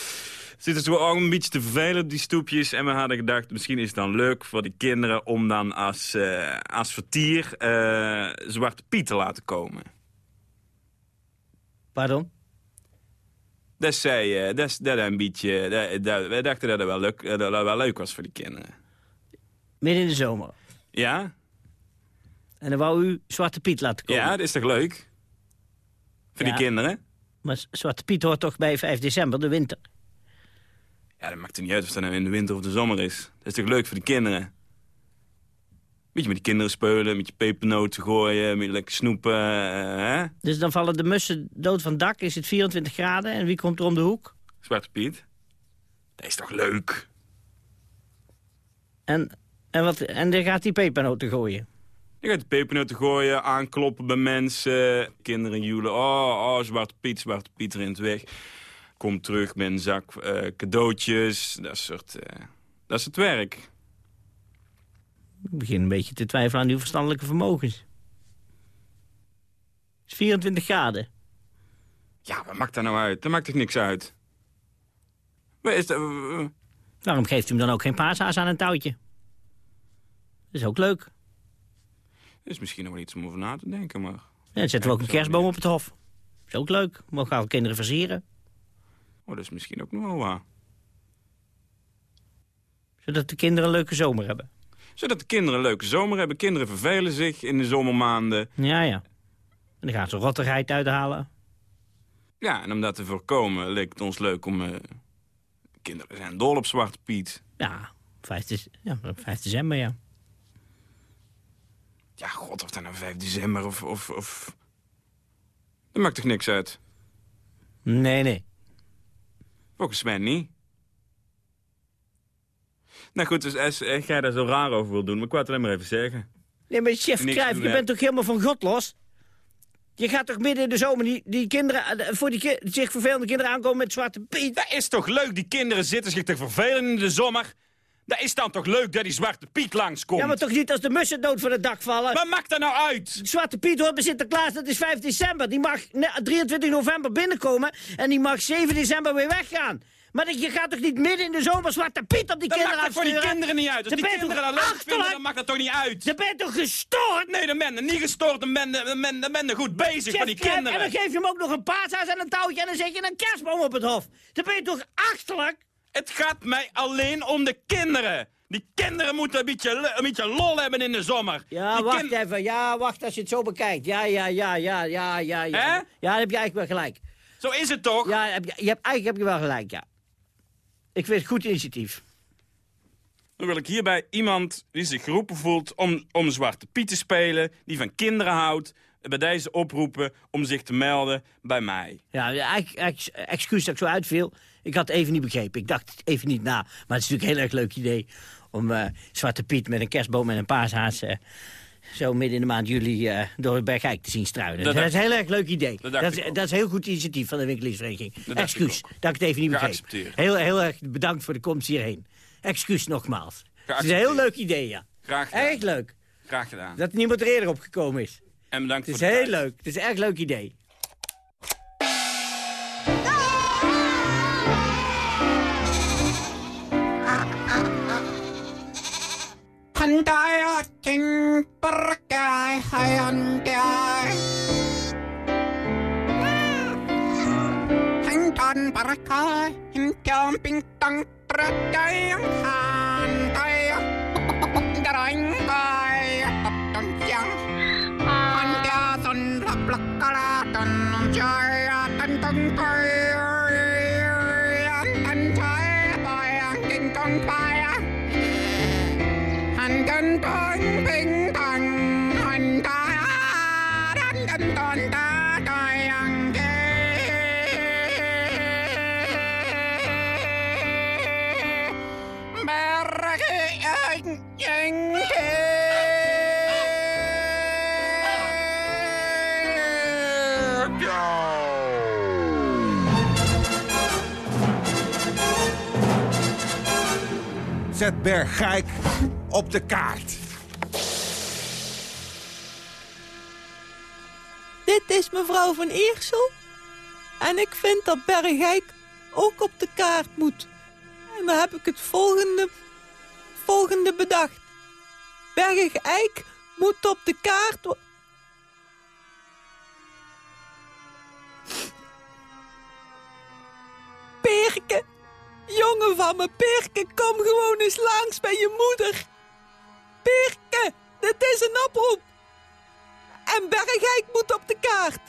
Speaker 18: Zit het zo ook een beetje te vervelen op die stoepjes. En we hadden gedacht, misschien is het dan leuk voor die kinderen om dan als, eh, als vertier Zwarte Piet te laten komen.
Speaker 13: Pardon?
Speaker 18: Dat zei, dat, dat een beetje, dat, dat- wij dachten dat het wel leuk, dat het wel leuk was voor die kinderen.
Speaker 13: Midden in de zomer.
Speaker 18: Ja?
Speaker 13: En dan wou u Zwarte Piet laten komen.
Speaker 18: Ja, dat is toch leuk? Voor
Speaker 13: Ja.
Speaker 18: die kinderen?
Speaker 13: Maar Zwarte Piet hoort toch bij 5 december, de winter?
Speaker 18: Ja, dat maakt er niet uit of dat nou in de winter of de zomer is. Dat is toch leuk voor de kinderen? Beetje met die kinderen spelen, met je pepernoten gooien, met je lekker snoepen, eh, hè?
Speaker 13: Dus dan vallen de mussen dood van dak, is het 24 graden. En wie komt er om de hoek?
Speaker 18: Zwarte Piet. Dat is toch leuk?
Speaker 13: En, en, wat, en dan gaat die pepernoten gooien.
Speaker 18: Je gaat de pepernoten gooien, aankloppen bij mensen. Kinderen joelen. Oh, oh, Zwarte Piet, Zwarte Piet rent weg. Kom terug met een zak eh, cadeautjes. Dat soort... eh, dat is het werk.
Speaker 13: Ik begin een beetje te twijfelen aan uw verstandelijke vermogens. Het is 24 graden.
Speaker 18: Ja, wat maakt dat nou uit? Dat maakt toch niks uit? Waar is dat?
Speaker 13: Waarom geeft u hem dan ook geen paashaas aan een touwtje? Dat is ook leuk.
Speaker 18: Dat is misschien nog wel iets om over na te denken, maar...
Speaker 13: Ja, dan zetten we ook een kerstboom op het hof. Dat is ook leuk. Mogen alle kinderen versieren.
Speaker 18: Oh, dat is misschien ook nog wel waar.
Speaker 13: Zodat de kinderen een leuke zomer hebben.
Speaker 18: Zodat de kinderen een leuke zomer hebben. Kinderen vervelen zich in de zomermaanden.
Speaker 13: Ja, ja. En dan gaan ze rottigheid uithalen.
Speaker 18: Ja, en om dat te voorkomen leek het ons leuk om... eh, kinderen zijn dol op Zwarte Piet.
Speaker 13: Ja, 5, dec- ja, 5 december, ja.
Speaker 18: Ja, god, of dat nou 5 december of, of, of... Dat maakt toch niks uit?
Speaker 13: Nee, nee.
Speaker 18: Volgens mij niet. Nou goed, dus als eh, jij daar zo raar over wil doen, maar ik wou het alleen maar even zeggen.
Speaker 13: Nee, maar chef
Speaker 18: Niks
Speaker 13: Cruijff,
Speaker 18: doen,
Speaker 13: je
Speaker 18: hè?
Speaker 13: bent toch helemaal van God los? Je gaat toch midden in de zomer die, die kinderen, eh, voor die ki- zich vervelende kinderen aankomen met zwarte piet?
Speaker 18: Dat is toch leuk? Die kinderen zitten zich te vervelen in de zomer. Dat is dan toch leuk dat die Zwarte Piet langskomt?
Speaker 13: Ja, maar toch niet als de mussen dood van het dak vallen?
Speaker 18: Wat maakt dat nou uit?
Speaker 13: Zwarte Piet hoort bij Sinterklaas, dat is 5 december. Die mag 23 november binnenkomen en die mag 7 december weer weggaan. Maar je gaat toch niet midden in de zomer Zwarte Piet op die
Speaker 18: dat
Speaker 13: kinderen
Speaker 18: maakt voor die kinderen niet uit. Als die kinderen dat leuk vinden, dan maakt dat toch niet uit?
Speaker 13: Je toch gestoord?
Speaker 18: Nee, dan ben je niet gestoord. Dan ben je, dan ben je goed bezig van die kinderen.
Speaker 13: En dan geef je hem ook nog een paashuis en een touwtje en dan zet je een kerstboom op het hof. Dan ben je toch achterlijk?
Speaker 18: Het gaat mij alleen om de kinderen. Die kinderen moeten een beetje, een beetje lol hebben in de zomer.
Speaker 13: Ja,
Speaker 18: die
Speaker 13: wacht even. Ja, wacht als je het zo bekijkt. Ja, ja, ja, ja, ja, ja. Ja,
Speaker 18: Hè?
Speaker 13: ja dan heb je eigenlijk wel gelijk.
Speaker 18: Zo is het toch?
Speaker 13: Ja, je hebt, eigenlijk heb je wel gelijk, ja. Ik vind het goed initiatief.
Speaker 18: Dan wil ik hierbij iemand die zich geroepen voelt om, om Zwarte Piet te spelen... die van kinderen houdt, bij deze oproepen om zich te melden bij mij.
Speaker 13: Ja, excuus dat ik zo uitviel. Ik had het even niet begrepen. Ik dacht even niet na. Maar het is natuurlijk een heel erg leuk idee... om eh, Zwarte Piet met een kerstboom en een paashaas... eh, zo midden in de maand juli eh, door het Bergijk te zien struinen.
Speaker 18: Dat
Speaker 13: Dat, is een heel erg leuk idee.
Speaker 18: Dat
Speaker 13: is, dat is een heel goed initiatief van de winkeliersvereniging.
Speaker 18: ik
Speaker 13: Excuus dat ik het even niet begreep. Heel, heel erg bedankt voor de komst hierheen. Excuus nogmaals. Het is een heel leuk idee, ja.
Speaker 18: Graag gedaan.
Speaker 13: Erg leuk.
Speaker 18: Graag gedaan.
Speaker 13: Dat niemand er eerder op gekomen is.
Speaker 18: En bedankt
Speaker 13: Het is
Speaker 18: voor de
Speaker 13: heel
Speaker 18: tijd.
Speaker 13: leuk. Het is een erg leuk idee.
Speaker 19: Hyundai, Hyundai, Hyundai. tan para cá in tiam ping tang tra dai ang han dai darang dai tang chang han dia son rap lak kala tan
Speaker 20: Zet Bergijk op de kaart.
Speaker 21: Dit is mevrouw van Eersel. En ik vind dat Bergijk ook op de kaart moet. En dan heb ik het volgende, volgende bedacht. Bergijk moet op de kaart... Perke, jongen van me, Perke, kom gewoon eens langs bij je moeder. Perke, dit is een oproep. En Bergijk moet op de kaart.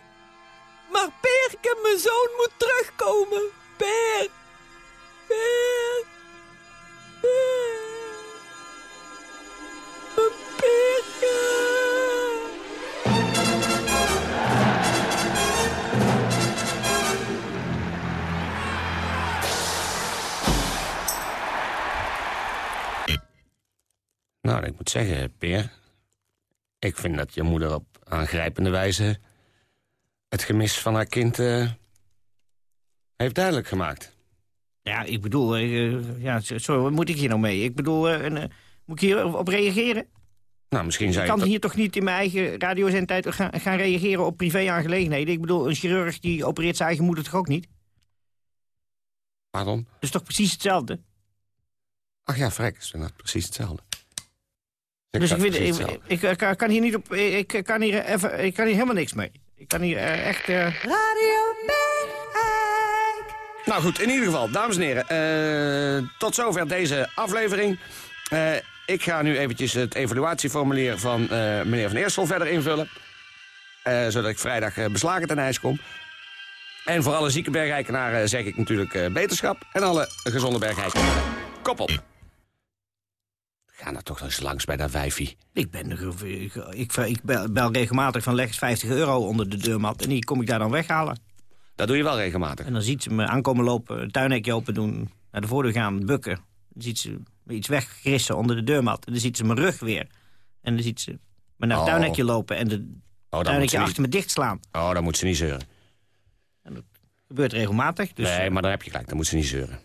Speaker 21: Maar Perke, mijn zoon, moet terugkomen. Per. Per. Mijn Perke.
Speaker 14: Nou, ik moet zeggen, Peer... ik vind dat je moeder op aangrijpende wijze... het gemis van haar kind eh, heeft duidelijk gemaakt.
Speaker 13: Ja, ik bedoel, eh, ja, zo- zo, wat moet ik hier nou mee? Ik bedoel, eh, en, eh, moet ik hier op, reageren?
Speaker 14: Nou, misschien
Speaker 13: Ik
Speaker 14: zou je...
Speaker 13: kan
Speaker 14: dat-
Speaker 13: hier toch niet in mijn eigen radiozendtijd gaan, gaan reageren op privé-aangelegenheden? Ik bedoel, een chirurg die opereert zijn eigen moeder toch ook niet?
Speaker 14: Pardon?
Speaker 13: Dat is toch precies hetzelfde?
Speaker 14: Ach ja, vrek, is precies hetzelfde.
Speaker 13: Dus ik, vind, ik,
Speaker 14: hetzelfde.
Speaker 13: ik, ik kan- hier niet op, ik kan hier even, ik kan hier helemaal niks mee. Ik kan hier eh, echt... eh,
Speaker 21: Radio
Speaker 14: Nou goed, in ieder geval, dames en heren, eh, tot zover deze aflevering. Eh, ik ga nu eventjes het evaluatieformulier van eh, meneer Van Eersel verder invullen. Eh, zodat ik vrijdag beslagen ten ijs kom. En voor alle zieke bergijkenaren zeg ik natuurlijk eh, beterschap. En alle gezonde bergijkenaren, kop op. Ga nou toch eens langs bij dat wijfie.
Speaker 13: Ik, ben, ik, ik, ik bel, bel regelmatig van leg eens 50 euro onder de deurmat... en die kom ik daar dan weghalen.
Speaker 14: Dat doe je wel regelmatig.
Speaker 13: En dan ziet ze me aankomen lopen, het tuinhekje open doen... naar de voordeur gaan, bukken. Dan ziet ze me iets weggrissen onder de deurmat. En dan ziet ze mijn rug weer. En dan ziet ze me naar het
Speaker 14: Oh.
Speaker 13: tuinhekje lopen... en de
Speaker 14: moet
Speaker 13: tuinhekje
Speaker 14: niet-
Speaker 13: achter me dichtslaan.
Speaker 14: Oh, dan moet ze niet zeuren.
Speaker 13: gebeurt regelmatig. Dus,
Speaker 14: nee, maar dan heb je gelijk, dan moet ze niet zeuren.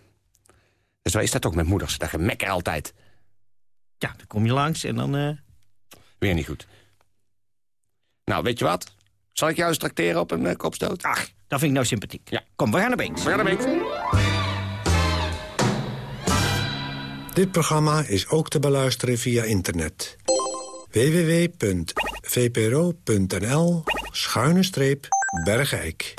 Speaker 14: Dus waar is dat ook met moeders? Dat gemekker altijd.
Speaker 13: Ja, dan kom je langs en dan... eh,
Speaker 14: Weer niet goed. Nou, weet je wat? Zal ik jou eens tracteren op een eh, kopstoot?
Speaker 13: Ach, dat vind ik nou sympathiek.
Speaker 14: Ja.
Speaker 13: Kom, we gaan naar Beeks.
Speaker 14: We gaan naar Beeks.
Speaker 12: Dit programma is ook te beluisteren via internet. www.vpro.nl schuine streep Bergijk.